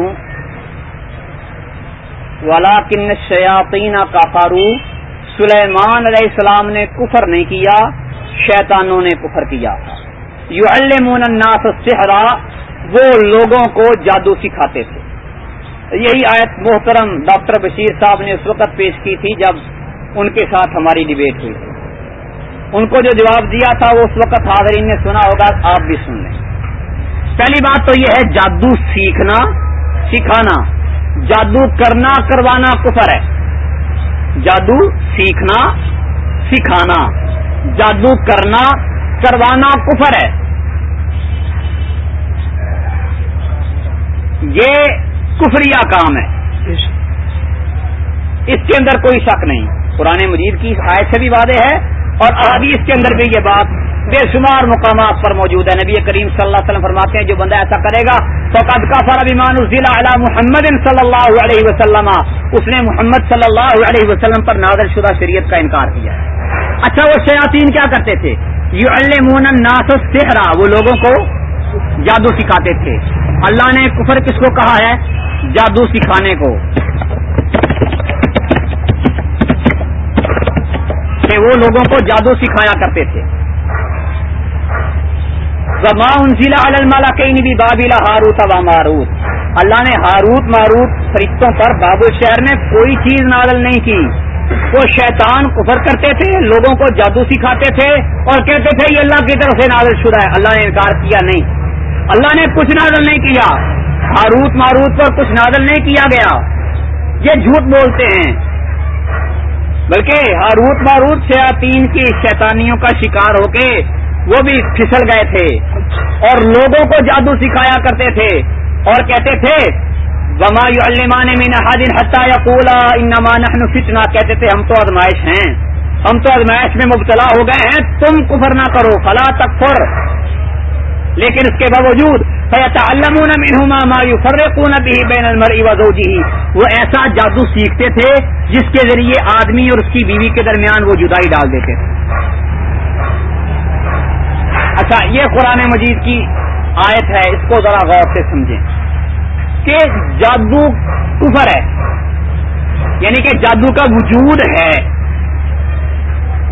ولا کن شیاطین کا فارو سلیمان علیہ السلام نے کفر نہیں کیا، شیطانوں نے کفر کیا۔ یو الناس صحرا وہ لوگوں کو جادو سکھاتے تھے۔ یہی آیت محترم ڈاکٹر بشیر صاحب نے اس وقت پیش کی تھی جب ان کے ساتھ ہماری ڈبیٹ ہوئی ان کو جو جواب دیا تھا وہ اس وقت حاضرین نے سنا ہوگا، آپ بھی سن لیں۔ پہلی بات تو یہ ہے، جادو سیکھنا، سکھانا۔ جادو کرنا، کروانا کفر ہے۔ جادو سیکھنا، سکھانا۔ جادو کرنا، کروانا کفر ہے۔ یہ کفریا کام ہے۔ اس کے اندر کوئی شک نہیں۔ قرآن مجید کی آیت سے بھی وعدے ہے اور احادیث کے اندر بھی یہ بات بے شمار مقامات پر موجود ہے۔ نبی کریم صلی اللہ علیہ وسلم فرماتے ہیں جو بندہ ایسا کرے گا تو قد کا فر ابیمان ضلع علی محمد صلی اللہ علیہ وسلم۔ اس نے محمد صلی اللہ علیہ وسلم پر نازل شدہ شریعت کا انکار کیا۔ اچھا وہ شیاطین کیا کرتے تھے؟ یو المون ناس سہرا وہ لوگوں کو جادو سکھاتے تھے۔ اللہ نے کفر کس کو کہا ہے؟ جادو سکھانے کو۔ کہ وہ لوگوں کو جادو سکھایا کرتے تھے۔ زما ان ضلع المالا کئی بھی بابیلا ہاروت و ماروت اللہ نے ہاروت، ماروت فرشتوں پر بابل شہر میں کوئی چیز نازل نہیں کی۔ وہ شیطان کفر کرتے تھے، لوگوں کو جادو سکھاتے تھے اور کہتے تھے، یہ اللہ کی طرف سے نازل شدہ ہے۔ اللہ نے انکار کیا نہیں۔ اللہ نے کچھ نازل نہیں کیا۔ ہاروت ماروت پر کچھ نازل نہیں کیا گیا۔ یہ جھوٹ بولتے ہیں۔ بلکہ ہاروت ماروت شیاتین کی شیطانیوں کا شکار ہو کے وہ بھی پھسل گئے تھے اور لوگوں کو جادو سکھایا کرتے تھے اور کہتے تھے، وما علمان مین حادن حتہ یا کولا انما نحن کہتے تھے، ہم تو ازمائش ہیں۔ ہم تو ازمائش میں مبتلا ہو گئے ہیں، تم کفر نہ کرو، فلا تکفر لیکن اس کے باوجود فیتعلمون منہما ما یفرقون به بین المرء وزوجه۔ وہ ایسا جادو سیکھتے تھے جس کے ذریعے آدمی اور اس کی بیوی کے درمیان وہ جدائی ڈال دیتے تھے۔ اچھا یہ قرآن مجید کی آیت ہے، اس کو ذرا غور سے سمجھیں۔ کہ جادو کفر ہے یعنی کہ جادو کا وجود ہے۔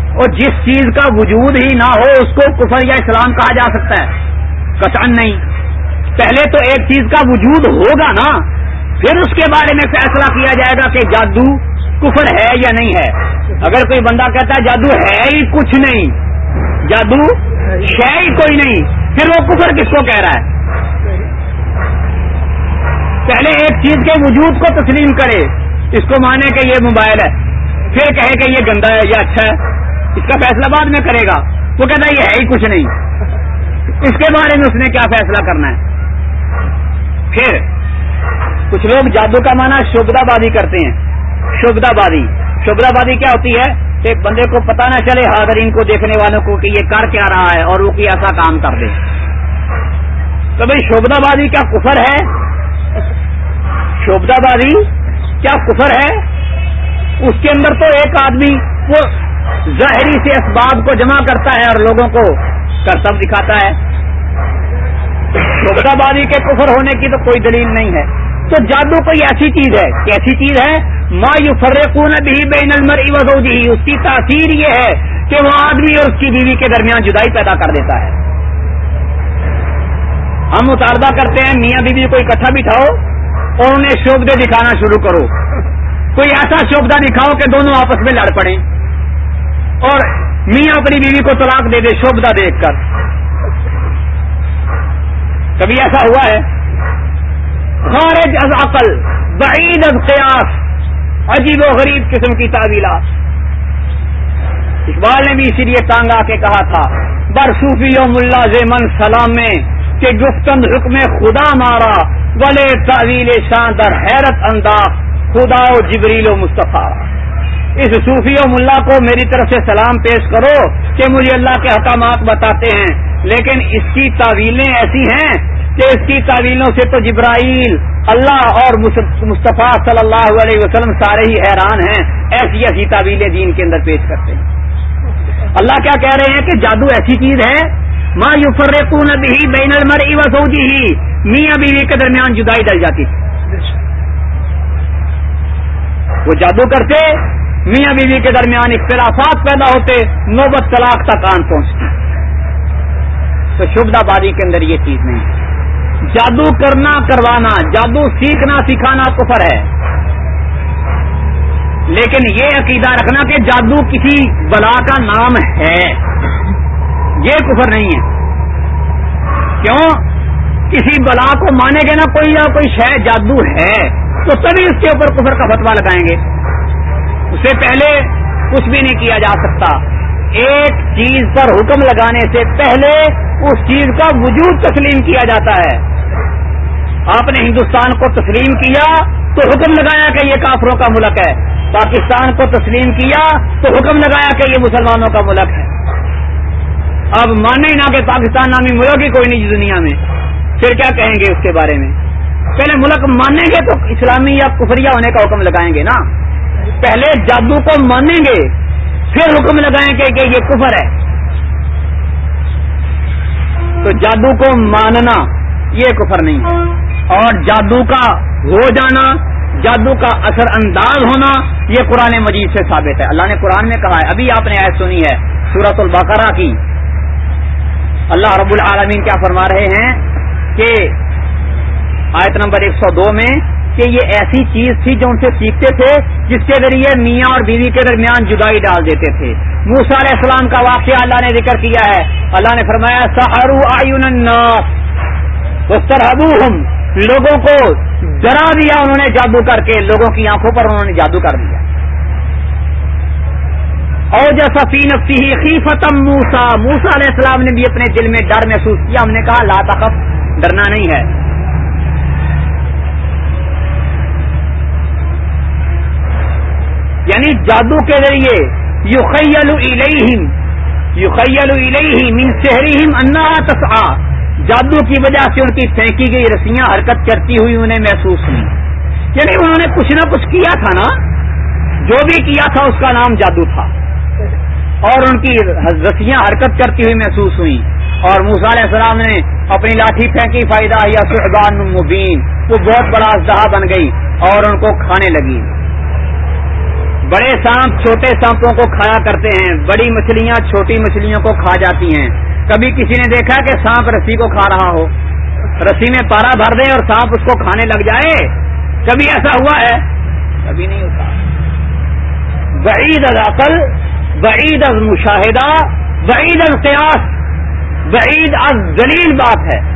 اور جس چیز کا وجود ہی نہ ہو، اس کو کفر یا اسلام کہا جا سکتا ہے۔ کسان نہیں۔ پہلے تو ایک چیز کا وجود ہوگا نا، پھر اس کے بارے میں فیصلہ کیا جائے گا کہ جادو کفر ہے یا نہیں ہے۔ اگر کوئی بندہ کہتا ہے جادو ہے ہی کچھ نہیں، جادو ہے ہی کوئی نہیں، پھر وہ کفر کس کو کہہ رہا ہے؟ پہلے ایک چیز کے وجود کو تسلیم کرے۔ اس کو مانے کہ یہ موبائل ہے، پھر کہے کہ یہ گندا ہے، یہ اچھا ہے۔ اس کا فیصلہ بعد میں کرے گا۔ وہ کہتا ہے یہ ہے ہی کچھ نہیں۔ اس کے بارے میں اس نے کیا فیصلہ کرنا ہے؟ پھر کچھ لوگ جادو کا مانا شبدہ بازی کرتے ہیں۔ شبدہ بازی۔ شبدہ بازی کیا ہوتی ہے؟ کہ بندے کو پتا نہ چلے حاضرین کو دیکھنے والوں کو کہ یہ کر کیا رہا ہے اور وہ کوئی ایسا کام کر دے۔ تو بھائی شبدہ بازی کیا کفر ہے؟ شوبدہ بازی کیا کفر ہے؟ اس کے اندر تو ایک آدمی وہ ظاہری سے اسباب کو جمع کرتا ہے اور لوگوں کو کرتب دکھاتا ہے۔ شوبدہ بازی کے کفر ہونے کی تو کوئی دلیل نہیں ہے۔ تو جادو کوئی ایسی چیز ہے کیسی چیز ہے؟ ما یو فرقون بھی بین المر اس کی تاثیر یہ ہے کہ وہ آدمی اور اس کی بیوی کے درمیان جدائی پیدا کر دیتا ہے۔ ہم مطالبہ کرتے ہیں، میاں بیوی کو اکٹھا بٹھاؤ اور انہیں شوبدے دکھانا شروع کرو۔ کوئی ایسا شوبدہ دکھاؤ کہ دونوں آپس میں لڑ پڑے اور میاں اپنی بیوی کو طلاق دے دے شوبدہ دیکھ کر۔ کبھی ایسا ہوا ہے؟ خارج از عقل، بعید از قیاس، عجیب و غریب قسم کی تعویلات اقبال نے بھی اسی لیے تانگ آ کے کہا تھا برصوفی و ملا زمن سلام میں کہ گفتند حکم خدا مارا ولے تعویل شان در حیرت انداز، خدا و جبریل و مصطفیٰ۔ اس صوفی و ملا کو میری طرف سے سلام پیش کرو کہ مجھے اللہ کے حکامات بتاتے ہیں۔ لیکن اس کی تعویلیں ایسی ہیں کہ اس کی تعویلوں سے تو جبرائیل اللہ اور مصطفیٰ صلی اللہ علیہ وسلم سارے ہی حیران ہیں۔ ایسی ایسی تعویلیں دین کے اندر پیش کرتے ہیں۔ اللہ کیا کہہ رہے ہیں کہ جادو ایسی چیز ہے؟ ماں یو فرقون بھی بین المر سعودی ہی میاں بیوی کے درمیان جدائی ڈل جاتی۔ وہ جادو کرتے میاں بیوی کے درمیان اختلافات پیدا ہوتے، نوبت طلاق تک آن پہنچتی۔ تو شبدہ بازی کے اندر یہ چیز نہیں۔ جادو کرنا، کروانا، جادو سیکھنا، سکھانا کفر ہے۔ لیکن یہ عقیدہ رکھنا کہ جادو کسی بلا کا نام ہے۔ یہ کفر نہیں ہے۔ کیوں؟ کسی بلا کو مانے گے نا، کوئی یا کوئی شہ جادو ہے۔ تو تبھی اس کے اوپر کفر کا فتوا لگائیں گے۔ اس سے پہلے کچھ بھی نہیں کیا جا سکتا۔ ایک چیز پر حکم لگانے سے پہلے اس چیز کا وجود تسلیم کیا جاتا ہے۔ آپ نے ہندوستان کو تسلیم کیا تو حکم لگایا کہ یہ کافروں کا ملک ہے۔ پاکستان کو تسلیم کیا تو حکم لگایا کہ یہ مسلمانوں کا ملک ہے۔ اب مانے ہی نہ کہ پاکستان نامی ملک ہی کوئی نہیں جی دنیا میں۔ پھر کیا کہیں گے اس کے بارے میں؟ پہلے ملک مانیں گے تو اسلامی یا کفریہ ہونے کا حکم لگائیں گے نا۔ پہلے جادو کو مانیں گے، پھر حکم لگائیں گے کہ یہ کفر ہے۔ تو جادو کو ماننا یہ کفر نہیں اور جادو کا ہو جانا، جادو کا اثر انداز ہونا یہ قرآن مجید سے ثابت ہے۔ اللہ نے قرآن میں کہا ہے، ابھی آپ نے آیت سنی ہے سورت البقرہ کی۔ اللہ رب العالمین کیا فرما رہے ہیں کہ آیت نمبر ایک سو دو میں کہ یہ ایسی چیز تھی جو ان سے سیکھتے تھے، جس کے ذریعے میاں اور بیوی کے درمیان جدائی ڈال دیتے تھے۔ موسا علیہ السلام کا واقعہ اللہ نے ذکر کیا ہے۔ اللہ نے فرمایا سہارو آئین ہم لوگوں کو ڈرا دیا انہوں نے جادو کر کے، لوگوں کی آنکھوں پر انہوں نے جادو کر دیا۔ اور جیسا فی خی فتم موسا موسا علیہ السلام نے بھی اپنے دل میں ڈر محسوس کیا۔ ہم نے کہا، لا تخف، ڈرنا نہیں ہے۔ یعنی جادو کے ذریعے یو خیل یو خیل من شہریم انا تسعا۔ جادو کی وجہ سے ان کی پھینکی گئی رسیاں، حرکت کرتی ہوئی انہیں محسوس ہوئی۔ یعنی انہوں نے کچھ نہ کچھ کیا تھا نا، جو بھی کیا تھا اس کا نام جادو تھا۔ اور ان کی رسیاں حرکت کرتی ہوئی محسوس ہوئی۔ اور علیہ السلام نے اپنی لاٹھی پھینکی، فائدہ یا سربان مبین۔ وہ بہت بڑا اجدہ بن گئی اور ان کو کھانے لگی۔ بڑے سانپ چھوٹے سانپوں کو کھایا کرتے ہیں، بڑی مچھلیاں چھوٹی مچھلیوں کو کھا جاتی ہیں۔ کبھی کسی نے دیکھا کہ سانپ رسی کو کھا رہا ہو؟ رسی میں پارا بھر دے اور سانپ اس کو کھانے لگ جائے۔ کبھی ایسا ہوا ہے؟ کبھی نہیں ہوتا۔ بعید از عقل بعید از مشاہدہ بعید از قیاس بعید از دلیل بات ہے۔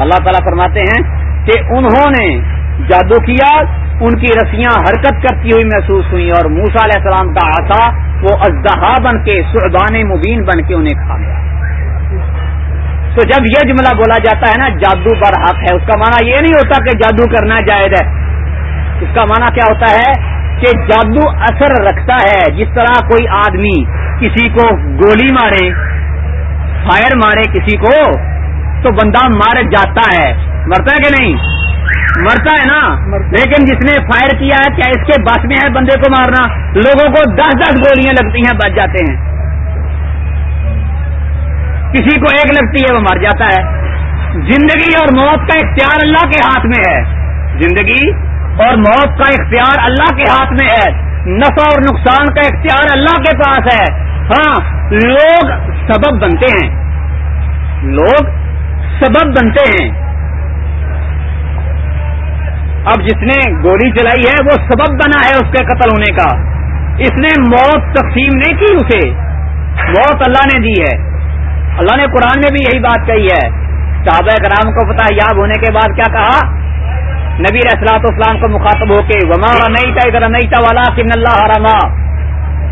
اللہ تعالیٰ فرماتے ہیں کہ انہوں نے جادو کیا ان کی رسیاں حرکت کرتی ہوئی محسوس ہوئی اور موسا علیہ السلام کا آسا وہ ازدہا بن کے سعدان مبین بن کے انہیں کھا گیا۔ تو جب یہ جملہ بولا جاتا ہے نا، جادو بر حق ہے، اس کا معنی یہ نہیں ہوتا کہ جادو کرنا جائز ہے۔ اس کا معنی کیا ہوتا ہے کہ جادو اثر رکھتا ہے۔ جس طرح کوئی آدمی کسی کو گولی مارے، فائر مارے کسی کو، تو بندہ مار جاتا ہے۔ مرتا ہے کہ نہیں؟ مرتا ہے نا؟ لیکن جس نے فائر کیا ہے، کیا اس کے بس میں ہے بندے کو مارنا؟ لوگوں کو دس دس گولیاں لگتی ہیں، بچ جاتے ہیں۔ کسی کو ایک لگتی ہے، وہ مر جاتا ہے۔ زندگی اور موت کا اختیار اللہ کے ہاتھ میں ہے۔ زندگی اور موت کا اختیار اللہ کے ہاتھ میں ہے۔ نفع اور نقصان کا اختیار اللہ کے پاس ہے۔ ہاں لوگ سبب بنتے ہیں۔ لوگ سبب بنتے ہیں۔ اب جس نے گولی چلائی ہے وہ سبب بنا ہے اس کے قتل ہونے کا۔ اس نے موت تقسیم نہیں کی اسے۔ موت اللہ نے دی ہے۔ اللہ نے قرآن میں بھی یہی بات کہی ہے۔ صحابہ کرام کو پتا یاب ہونے کے بعد کیا کہا؟ نبی اصلاۃ اسلام کو مخاطب ہو کے، وما نہیں تھا ادھر نہیں تھا والا کن اللہ رما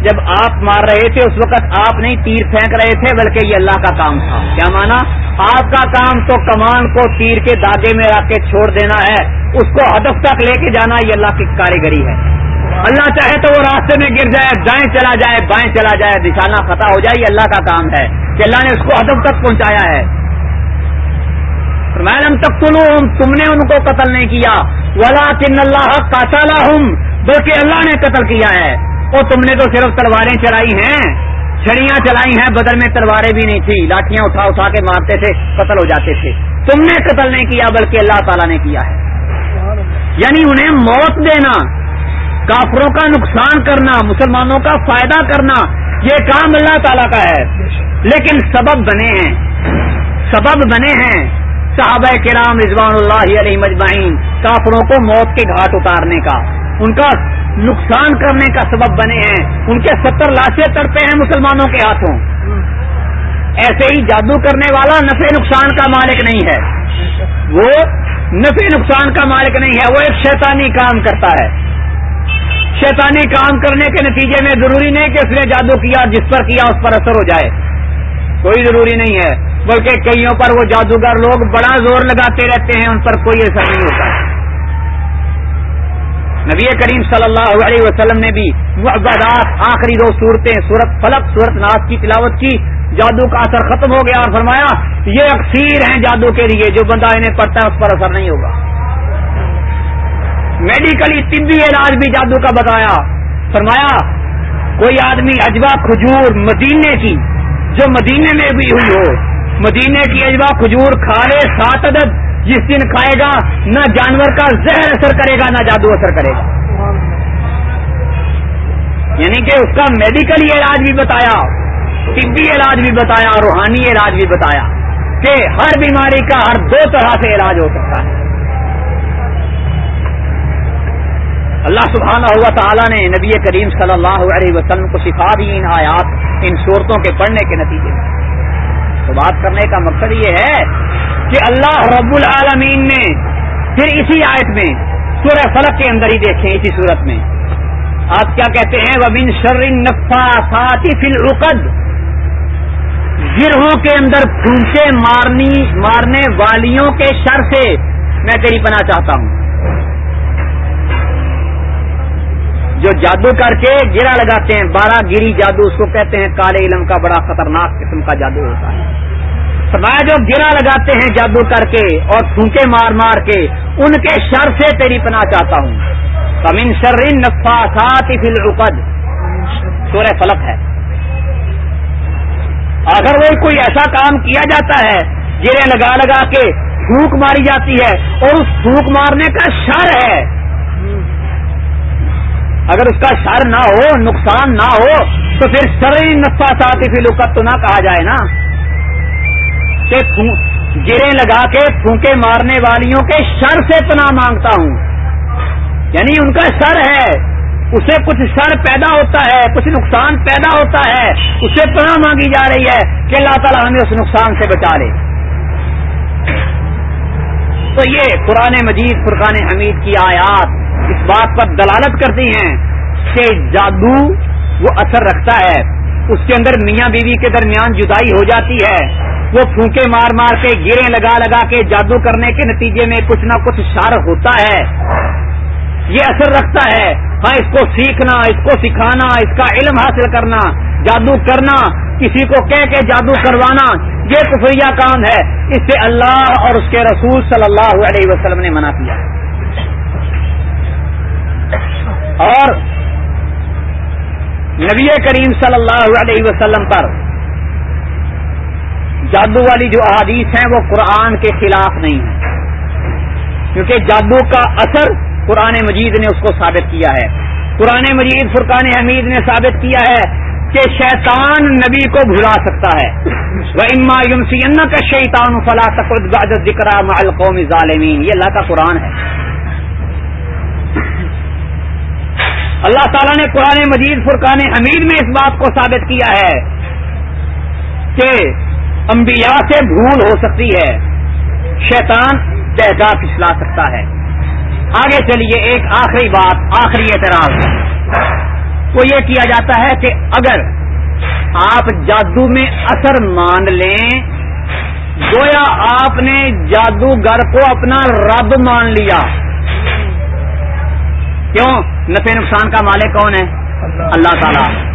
جب آپ مار رہے تھے، اس وقت آپ نہیں، تیر پھینک رہے تھے، بلکہ یہ اللہ کا کام تھا۔ کیا مانا؟ آپ کا کام تو کمان کو تیر کے داغے میں رکھ کے چھوڑ دینا ہے، اس کو ہدف تک لے کے جانا یہ اللہ کی کاریگری ہے۔ اللہ چاہے تو وہ راستے میں گر جائے، دائیں چلا جائے، بائیں چلا جائے دشانا خطا ہو جائے، یہ اللہ کا کام ہے کہ اللہ نے اس کو ہدف تک پہنچایا ہے۔ میڈم تک سنو تم نے ان کو قتل نہیں کیا۔ ولا کن اللہ کا ہوں بلکہ اللہ نے قتل کیا ہے۔ اور تم نے تو صرف تلواریں چلائی ہیں، چھڑیاں چلائی ہیں، بدل میں تلواریں بھی نہیں تھی لاٹیاں اٹھا اٹھا کے مارتے تھے، قتل ہو جاتے تھے۔ تم نے قتل نہیں کیا، بلکہ اللہ تعالیٰ نے کیا ہے۔ یعنی انہیں موت دینا، کافروں کا نقصان کرنا، مسلمانوں کا فائدہ کرنا، یہ کام اللہ تعالیٰ کا ہے۔ لیکن سبب بنے ہیں۔ سبب بنے ہیں۔ صحابہ کرام رضوان اللہ علیہ مجمعین، کافروں کو موت کے گھاٹ اتارنے کا۔ ان کا نقصان کرنے کا سبب بنے ہیں۔ ان کے ستر لاشیں تڑپے ہیں مسلمانوں کے ہاتھوں۔ ایسے ہی جادو کرنے والا نفع نقصان کا مالک نہیں ہے۔ وہ نفع نقصان کا مالک نہیں ہے، وہ ایک شیطانی کام کرتا ہے۔ شیطانی کام کرنے کے نتیجے میں ضروری نہیں کہ اس نے جادو کیا جس پر کیا اس پر اثر ہو جائے۔ کوئی ضروری نہیں ہے، بلکہ کئیوں پر وہ جادوگر لوگ بڑا زور لگاتے رہتے ہیں، ان پر کوئی اثر نہیں ہوتا۔ نبی کریم صلی اللہ علیہ وسلم نے بھی آخری دو صورتیں، سورت فلک سورت ناس کی تلاوت کی، جادو کا اثر ختم ہو گیا اور فرمایا، یہ اکثیر ہیں جادو کے لیے جو بندہ انہیں پڑتا ہے اس پر اثر نہیں ہوگا۔ میڈیکلی طبی علاج بھی جادو کا بتایا۔ فرمایا، کوئی آدمی اجوا کھجور مدینے کی، جو مدینے میں بھی ہوئی ہو، مدینے کی اجوا کھجور کھا لے، سات عدد جس دن کھائے گا، نہ جانور کا زہر اثر کرے گا، نہ جادو اثر کرے گا۔ یعنی کہ اس کا میڈیکل علاج بھی بتایا، طبی علاج بھی بتایا، روحانی علاج بھی بتایا کہ ہر بیماری کا ہر دو طرح سے علاج ہو سکتا ہے۔ اللہ سبحانہ ہوا تعالیٰ نے نبی کریم صلی اللہ علیہ وسلم کو سکھا دی ان آیات، ان صورتوں کے پڑھنے کے نتیجے میں۔ تو بات کرنے کا مقصد یہ ہے کہ اللہ رب العالمین نے پھر اسی آیت میں سورہ فلق کے اندر ہی دیکھیں، اسی صورت میں۔ آپ کیا کہتے ہیں؟ وبن شرین نفا ساتھی فل گرہوں کے اندر پھونکے مارنی، مارنے والیوں کے شر سے میں تیری پناہ چاہتا ہوں۔ جو جادو کر کے گرا لگاتے ہیں، بارہ گری جادو، اس کو کہتے ہیں کالے علم کا بڑا خطرناک قسم کا جادو ہوتا ہے۔ فرمایا جو گرا لگاتے ہیں جادو کر کے اور پھونکے مار مار کے، ان کے شر سے تیری پناہ چاہتا ہوں۔ کمن شرین نفا سات رقد سورہ فلک ہے۔ اگر وہ کوئی ایسا کام کیا جاتا ہے گرے لگا لگا کے پھونک ماری جاتی ہے، اور اس پھونک مارنے کا شر ہے۔ اگر اس کا شر نہ ہو، نقصان نہ ہو، تو پھر سرئی نفا ساتھی فی لکت تو نہ کہا جائے نا۔ کہ گرے لگا کے پھونکے مارنے والیوں کے شر سے پناہ مانگتا ہوں۔ یعنی ان کا شر ہے۔ اسے کچھ شر پیدا ہوتا ہے، کچھ نقصان پیدا ہوتا ہے۔ اسے پناہ مانگی جا رہی ہے کہ اللہ تعالیٰ ہمیں اس نقصان سے بچا لے۔ تو یہ قرآن مجید، فرقان حمید کی آیات اس بات پر دلالت کرتی ہیں کہ جادو وہ اثر رکھتا ہے۔ اس کے اندر میاں بیوی کے درمیان جدائی ہو جاتی ہے۔ وہ پھونکے مار مار کے گرے لگا لگا کے جادو کرنے کے نتیجے میں کچھ نہ کچھ شر ہوتا ہے۔ یہ اثر رکھتا ہے۔ ہاں اس کو سیکھنا، اس کو سکھانا، اس کا علم حاصل کرنا، جادو کرنا، کسی کو کہہ کے جادو کروانا، یہ کفریہ کام ہے۔ اس سے اللہ اور اس کے رسول صلی اللہ علیہ وسلم نے منع کیا۔ اور نبی کریم صلی اللہ علیہ وسلم پر جادو والی جو احادیث ہیں وہ قرآن کے خلاف نہیں ہے کیونکہ جادو کا اثر قرآن مجید نے اس کو ثابت کیا ہے۔ قرآن مجید فرقان حمید نے ثابت کیا ہے کہ شیطان نبی کو بھلا سکتا ہے۔ وہ اما یمسین کا شیطان فلا ذکر قوم ظالمین یہ اللہ کا قرآن ہے۔ اللہ تعالیٰ نے قرآن مجید فرقان حمید میں اس بات کو ثابت کیا ہے کہ انبیاء سے بھول ہو سکتی ہے۔ شیطان جہدا پھسلا سکتا ہے۔ آگے چلیے، ایک آخری بات، آخری اعتراض۔ وہ یہ کیا جاتا ہے کہ اگر آپ جادو میں اثر مان لیں، گویا آپ نے جادوگر کو اپنا رب مان لیا۔ کیوں؟ نفے نقصان کا مالک کون ہے؟ اللہ تعالیٰ۔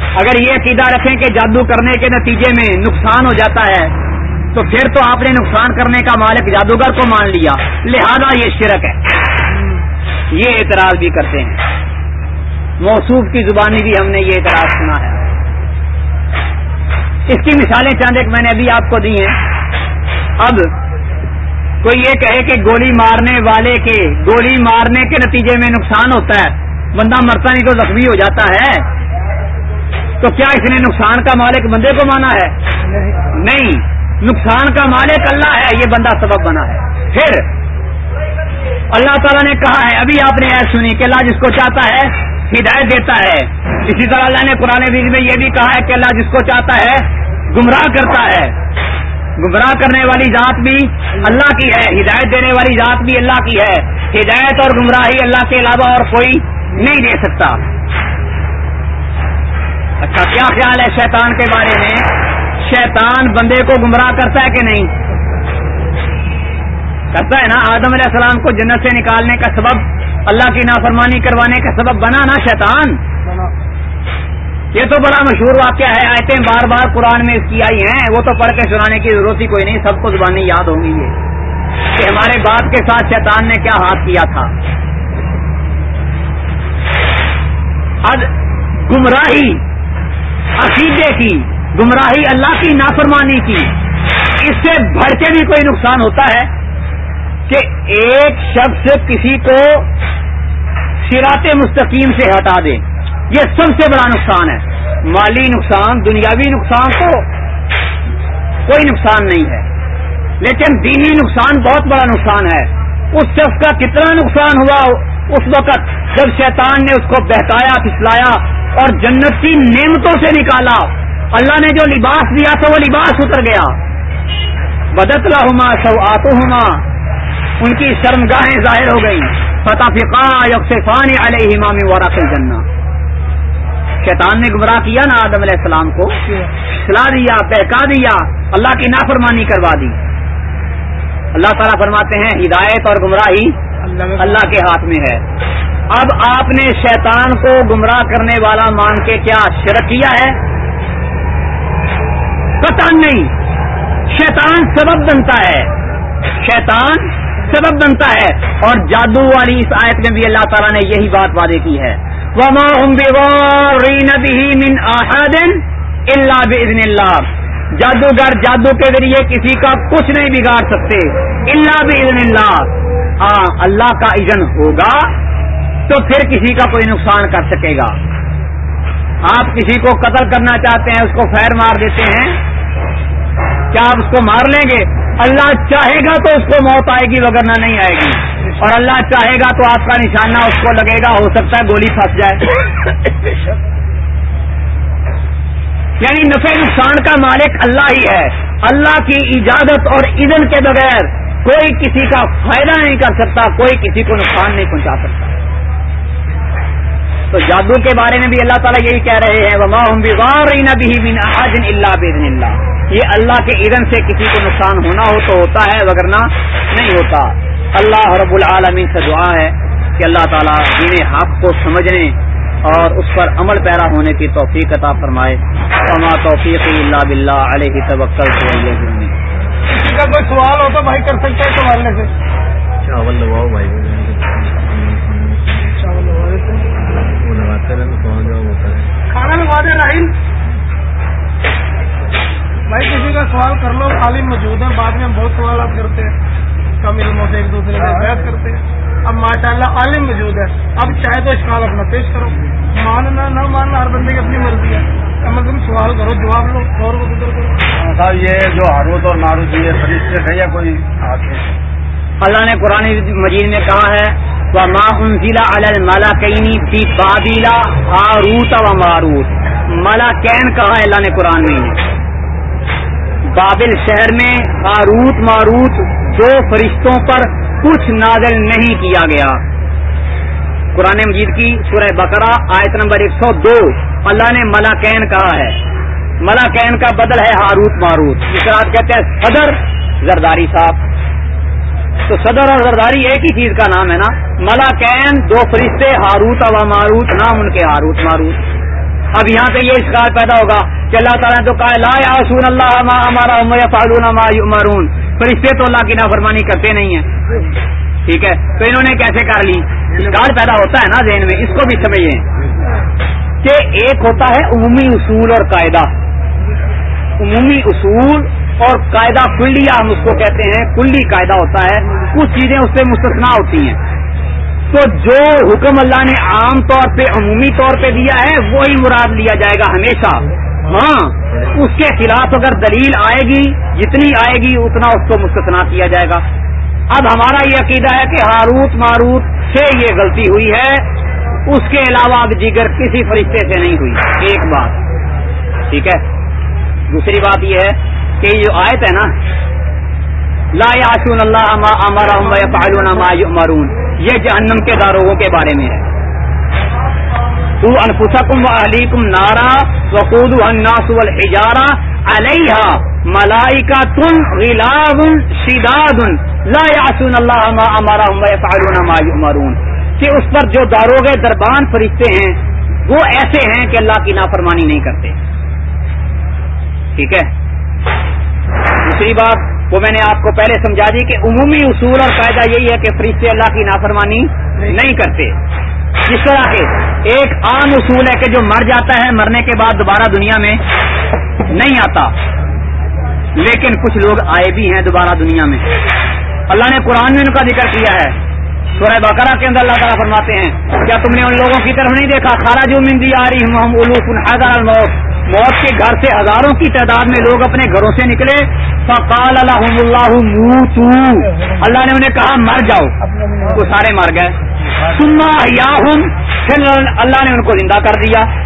اگر یہ عقیدہ رکھیں کہ جادو کرنے کے نتیجے میں نقصان ہو جاتا ہے، تو پھر تو آپ نے نقصان کرنے کا مالک جادوگر کو مان لیا۔ لہذا یہ شرک ہے۔ یہ اعتراض بھی کرتے ہیں۔ موصوف کی زبانی بھی ہم نے یہ اعتراض سنا ہے۔ اس کی مثالیں چاند ایک میں نے ابھی آپ کو دی ہیں۔ اب کوئی یہ کہے کہ گولی مارنے والے کے، گولی مارنے کے نتیجے میں نقصان ہوتا ہے۔ بندہ مرتا نہیں تو زخمی ہو جاتا ہے۔ تو کیا اس نے نقصان کا مالک بندے کو مانا ہے؟ نہیں۔ نقصان کا مالک اللہ ہے، یہ بندہ سبب بنا ہے۔ پھر اللہ تعالیٰ نے کہا ہے، ابھی آپ نے ایسا سنی کہ اللہ جس کو چاہتا ہے، ہدایت دیتا ہے۔ اسی طرح اللہ نے قرآن بیج میں یہ بھی کہا ہے کہ اللہ جس کو چاہتا ہے، گمراہ کرتا ہے۔ گمراہ کرنے والی ذات بھی اللہ کی ہے، ہدایت دینے والی ذات بھی اللہ کی ہے۔ ہدایت اور گمراہی اللہ کے علاوہ اور کوئی نہیں دے سکتا۔ اچھا کیا خیال ہے شیطان کے بارے میں؟ شیطان بندے کو گمراہ کرتا ہے کہ نہیں؟ کرتا ہے نا، آدم علیہ السلام کو جنت سے نکالنے کا سبب، اللہ کی نافرمانی کروانے کا سبب بنا نا شیطان؟ یہ تو بڑا مشہور واقعہ ہے، آیتیں بار بار قرآن میں اس کی آئی ہیں، وہ تو پڑھ کے سنانے کی ضرورت ہی کوئی نہیں، سب کو زبانی یاد ہوں گی یہ، کہ ہمارے باپ کے ساتھ شیطان نے کیا ہاتھ کیا تھا۔ اب گمراہی عقیدے کی، گمراہی اللہ کی، نافرمانی کی۔ اس سے بڑھ کے بھی کوئی نقصان ہوتا ہے کہ ایک شخص کسی کو سرات مستقیم سے ہٹا دے۔ یہ سب سے بڑا نقصان ہے۔ مالی نقصان، دنیاوی نقصان تو کوئی نقصان نہیں ہے۔ لیکن دینی نقصان بہت بڑا نقصان ہے۔ اس شخص کا کتنا نقصان ہوا، اس وقت جب شیطان نے اس کو بہتایا پھسلایا اور جنت کی نعمتوں سے نکالا۔ اللہ نے جو لباس دیا تھا وہ لباس اتر گیا۔ بدتلا ہوما سو آتو ہوما ان کی شرمگاہیں ظاہر ہو گئی فتح فقا یکسفان علیہ امام ورق الجنہ شیطان نے گمراہ کیا نا آدم علیہ السلام کو۔ سلا دیا، بہکا دیا۔ اللہ کی نافرمانی کروا دی۔ اللہ تعالیٰ فرماتے ہیں، ہدایت اور گمراہی اللہ کے ہاتھ میں ہے۔ اب آپ نے شیطان کو گمراہ کرنے والا مان کے کیا شرک کیا ہے؟ پتہ نہیں۔ شیطان سبب بنتا ہے۔ شیطان سبب بنتا ہے۔ اور جادو والی اس آیت میں بھی اللہ تعالیٰ نے یہی بات وعدے کی ہے۔ وما هم من احد الا اللہ جادوگر جادو کے ذریعے کسی کا کچھ نہیں بگاڑ سکتے۔ اللہ باذن اللہ ہاں اللہ کا اذن ہوگا۔ تو پھر کسی کا کوئی نقصان کر سکے گا۔ آپ کسی کو قتل کرنا چاہتے ہیں، اس کو فیر مار دیتے ہیں۔ کیا آپ اس کو مار لیں گے؟ اللہ چاہے گا تو اس کو موت آئے گی وغیرہ نہیں آئے گی۔ اور اللہ چاہے گا تو آپ کا نشانہ اس کو لگے گا، ہو سکتا ہے گولی پھنس جائے۔ یعنی نفع نقصان کا مالک اللہ ہی ہے۔ اللہ کی اجازت اور اذن کے بغیر کوئی کسی کا فائدہ نہیں کر سکتا، کوئی کسی کو نقصان نہیں پہنچا سکتا۔ تو جادو کے بارے میں بھی اللہ تعالیٰ یہی کہہ رہے ہیں وما بھی اللہ بزن اللہ یہ اللہ کے اذن سے کسی کو نقصان ہونا ہو تو ہوتا ہے وغیرہ نہیں ہوتا۔ اللہ رب العالمین سے دعا ہے کہ اللہ تعالیٰ دین حق کو سمجھنے اور اس پر عمل پیرا ہونے کی توفیق عطا فرمائے۔ فما توفیق اللہ بلّہ علیہ توکل کسی کا کوئی سوال ہو تو بھائی کر سکتے ہیں سے۔ چاول لگواؤ بھائی۔ ہوتا ہے کھانا لگوا دے راہل بھائی کسی کا سوال کر لو خالی موجود ہے بعد میں ہم بہت سوالات کرتے ہیں۔ کم علموں سے ایک دوسرے سے بحث کرتے ہیں۔ اب ماشاء اللہ عالم موجود ہے اب چاہے تو اشکال اپنا پیش کرو۔ ماننا نہ ماننا ہر بندے کی اپنی مرضی ہے۔ کم از کم سوال کرو جواب لو اور گزر کرو۔ صاحب یہ جو ہاروت اور ماروت یہ فرشتے تھے یا کوئی اللہ نے قرآن مجید میں کہا ہے وہ ماں انزیلا المالا کئی تھی بابیلا ہاروت و ماروت مالا کین کہا ہے اللہ نے قرآن میں۔ بابل شہر میں ہاروت ماروت دو فرشتوں پر کچھ نازل نہیں کیا گیا۔ قرآن مجید کی سورہ بقرہ آیت نمبر ایک سو دو اللہ نے ملاکین کہا ہے۔ ملاکین کا بدل ہے ہاروت ماروت۔ جس طرح کہتے ہیں صدر زرداری صاحب۔ تو صدر اور زرداری ایک ہی چیز کا نام ہے نا۔ ملاکین، دو فرشتے، ہاروت و ماروت، نام ان کے ہاروت، ماروت۔ اب یہاں سے یہ اسکار پیدا ہوگا کہ اللہ تعالیٰ نے تو کہا لا یاسون اللہ ہمارا فالون مرون فرشتے تو اللہ کی نافرمانی کرتے نہیں ہیں۔ ٹھیک ہے؟ تو انہوں نے کیسے کر لی؟ اسکار پیدا ہوتا ہے نا ذہن میں، اس کو بھی سمجھیے۔ کہ ایک ہوتا ہے عمومی اصول اور قاعدہ۔ عمومی اصول اور قاعدہ کلیا ہم اس کو کہتے ہیں، کلی قاعدہ ہوتا ہے۔ کچھ چیزیں اس سے مستثنا ہوتی ہیں۔ تو جو حکم اللہ نے عام طور پہ، عمومی طور پہ دیا ہے، وہی مراد لیا جائے گا ہمیشہ۔ ہاں اس کے خلاف اگر دلیل آئے گی، جتنی آئے گی، اتنا اس کو مستثنا کیا جائے گا۔ اب ہمارا یہ عقیدہ ہے کہ ہاروت ماروت سے یہ غلطی ہوئی ہے۔ اس کے علاوہ اب جگر کسی فرشتے سے نہیں ہوئی۔ ایک بات۔ ٹھیک ہے۔ دوسری بات یہ ہے کہ یہ جو آیت ہے نا لا یاسون اللہ ما یؤمرون یہ جہنم کے داروغوں کے بارے میں ہے۔ تو انفسکم و علیکم نارا وقود الناس والحجارہ علیہ ملائکہ تن غلاب شداد لا یعصون اللہ ما امرهم ويفعلون ما یؤمرون۔ کہ اس پر جو داروغ دربان فرشتے ہیں، وہ ایسے ہیں کہ اللہ کی نافرمانی نہیں کرتے۔ ٹھیک ہے؟ دوسری بات وہ میں نے آپ کو پہلے سمجھا دی کہ عمومی اصول اور قاعدہ یہی ہے کہ فرشتے اللہ کی نافرمانی نہیں کرتے۔ جس طرح کے؟ ایک عام اصول ہے کہ جو مر جاتا ہے، مرنے کے بعد دوبارہ دنیا میں نہیں آتا۔ لیکن کچھ لوگ آئے بھی ہیں دوبارہ دنیا میں۔ اللہ نے قرآن میں ان کا ذکر کیا ہے۔ سورہ بقرہ کے اندر اللہ تعالیٰ فرماتے ہیں، کیا تم نے ان لوگوں کی طرف نہیں دیکھا؟ خارا جو مندی آ رہی ہوں الوف الموت۔ موت کے گھر سے ہزاروں کی تعداد میں لوگ اپنے گھروں سے نکلے۔ فقال الحم اللہ موتو اللہ نے انہیں کہا، مر جاؤ۔ وہ سارے مر گئے۔ سما یا پھر اللہ نے ان کو زندہ کر دیا۔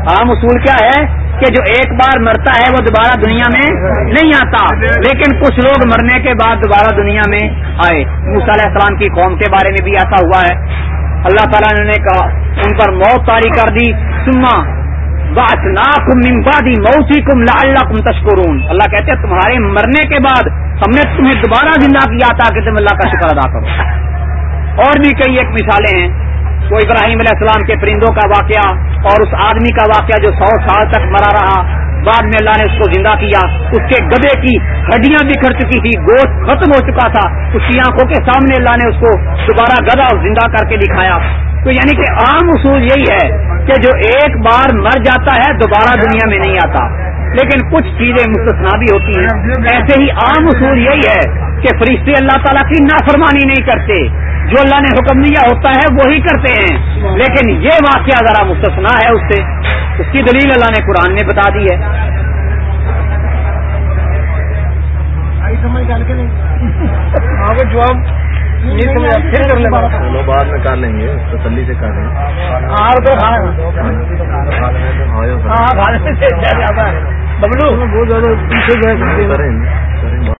عام اصول کیا ہے کہ جو ایک بار مرتا ہے، وہ دوبارہ دنیا میں نہیں آتا۔ لیکن کچھ لوگ مرنے کے بعد دوبارہ دنیا میں آئے۔ موسیٰ علیہ السلام کی قوم کے بارے میں بھی ایسا ہوا ہے۔ اللہ تعالیٰ نے کہا، ان پر موت تاری کر دی۔ سما بات موسی کم اللہ تشکرون اللہ کہتے ہیں تمہارے مرنے کے بعد ہم نے تمہیں دوبارہ زندہ کیا تھا کہ تم اللہ کا شکر ادا کرو۔ اور بھی کئی ایک مثالیں ہیں۔ وہ ابراہیم علیہ السلام کے پرندوں کا واقعہ اور اس آدمی کا واقعہ جو سو سال تک مرا رہا۔ بعد میں اللہ نے اس کو زندہ کیا۔ اس کے گدے کی ہڈیاں بکھر چکی تھی گوشت ختم ہو چکا تھا۔ اس کی آنکھوں کے سامنے اللہ نے اس کو دوبارہ گدا زندہ کر کے دکھایا۔ تو یعنی کہ عام اصول یہی ہے کہ جو ایک بار مر جاتا ہے، دوبارہ دنیا میں نہیں آتا۔ لیکن کچھ چیزیں مستثنا بھی ہوتی ہیں۔ ایسے ہی عام اصول یہی ہے کہ فرشتے اللہ تعالیٰ کی نافرمانی نہیں کرتے۔ جو اللہ نے حکم دیا ہوتا ہے، وہی کرتے ہیں۔ لیکن یہ واقعہ ذرا مستثنا ہے اس سے۔ اس کی دلیل اللہ نے قرآن میں بتا دی ہے۔ جواب چلو بعد میں کر لیں گے تسلی سے کر لیں گے ببلو بہت زیادہ پیچھے گئے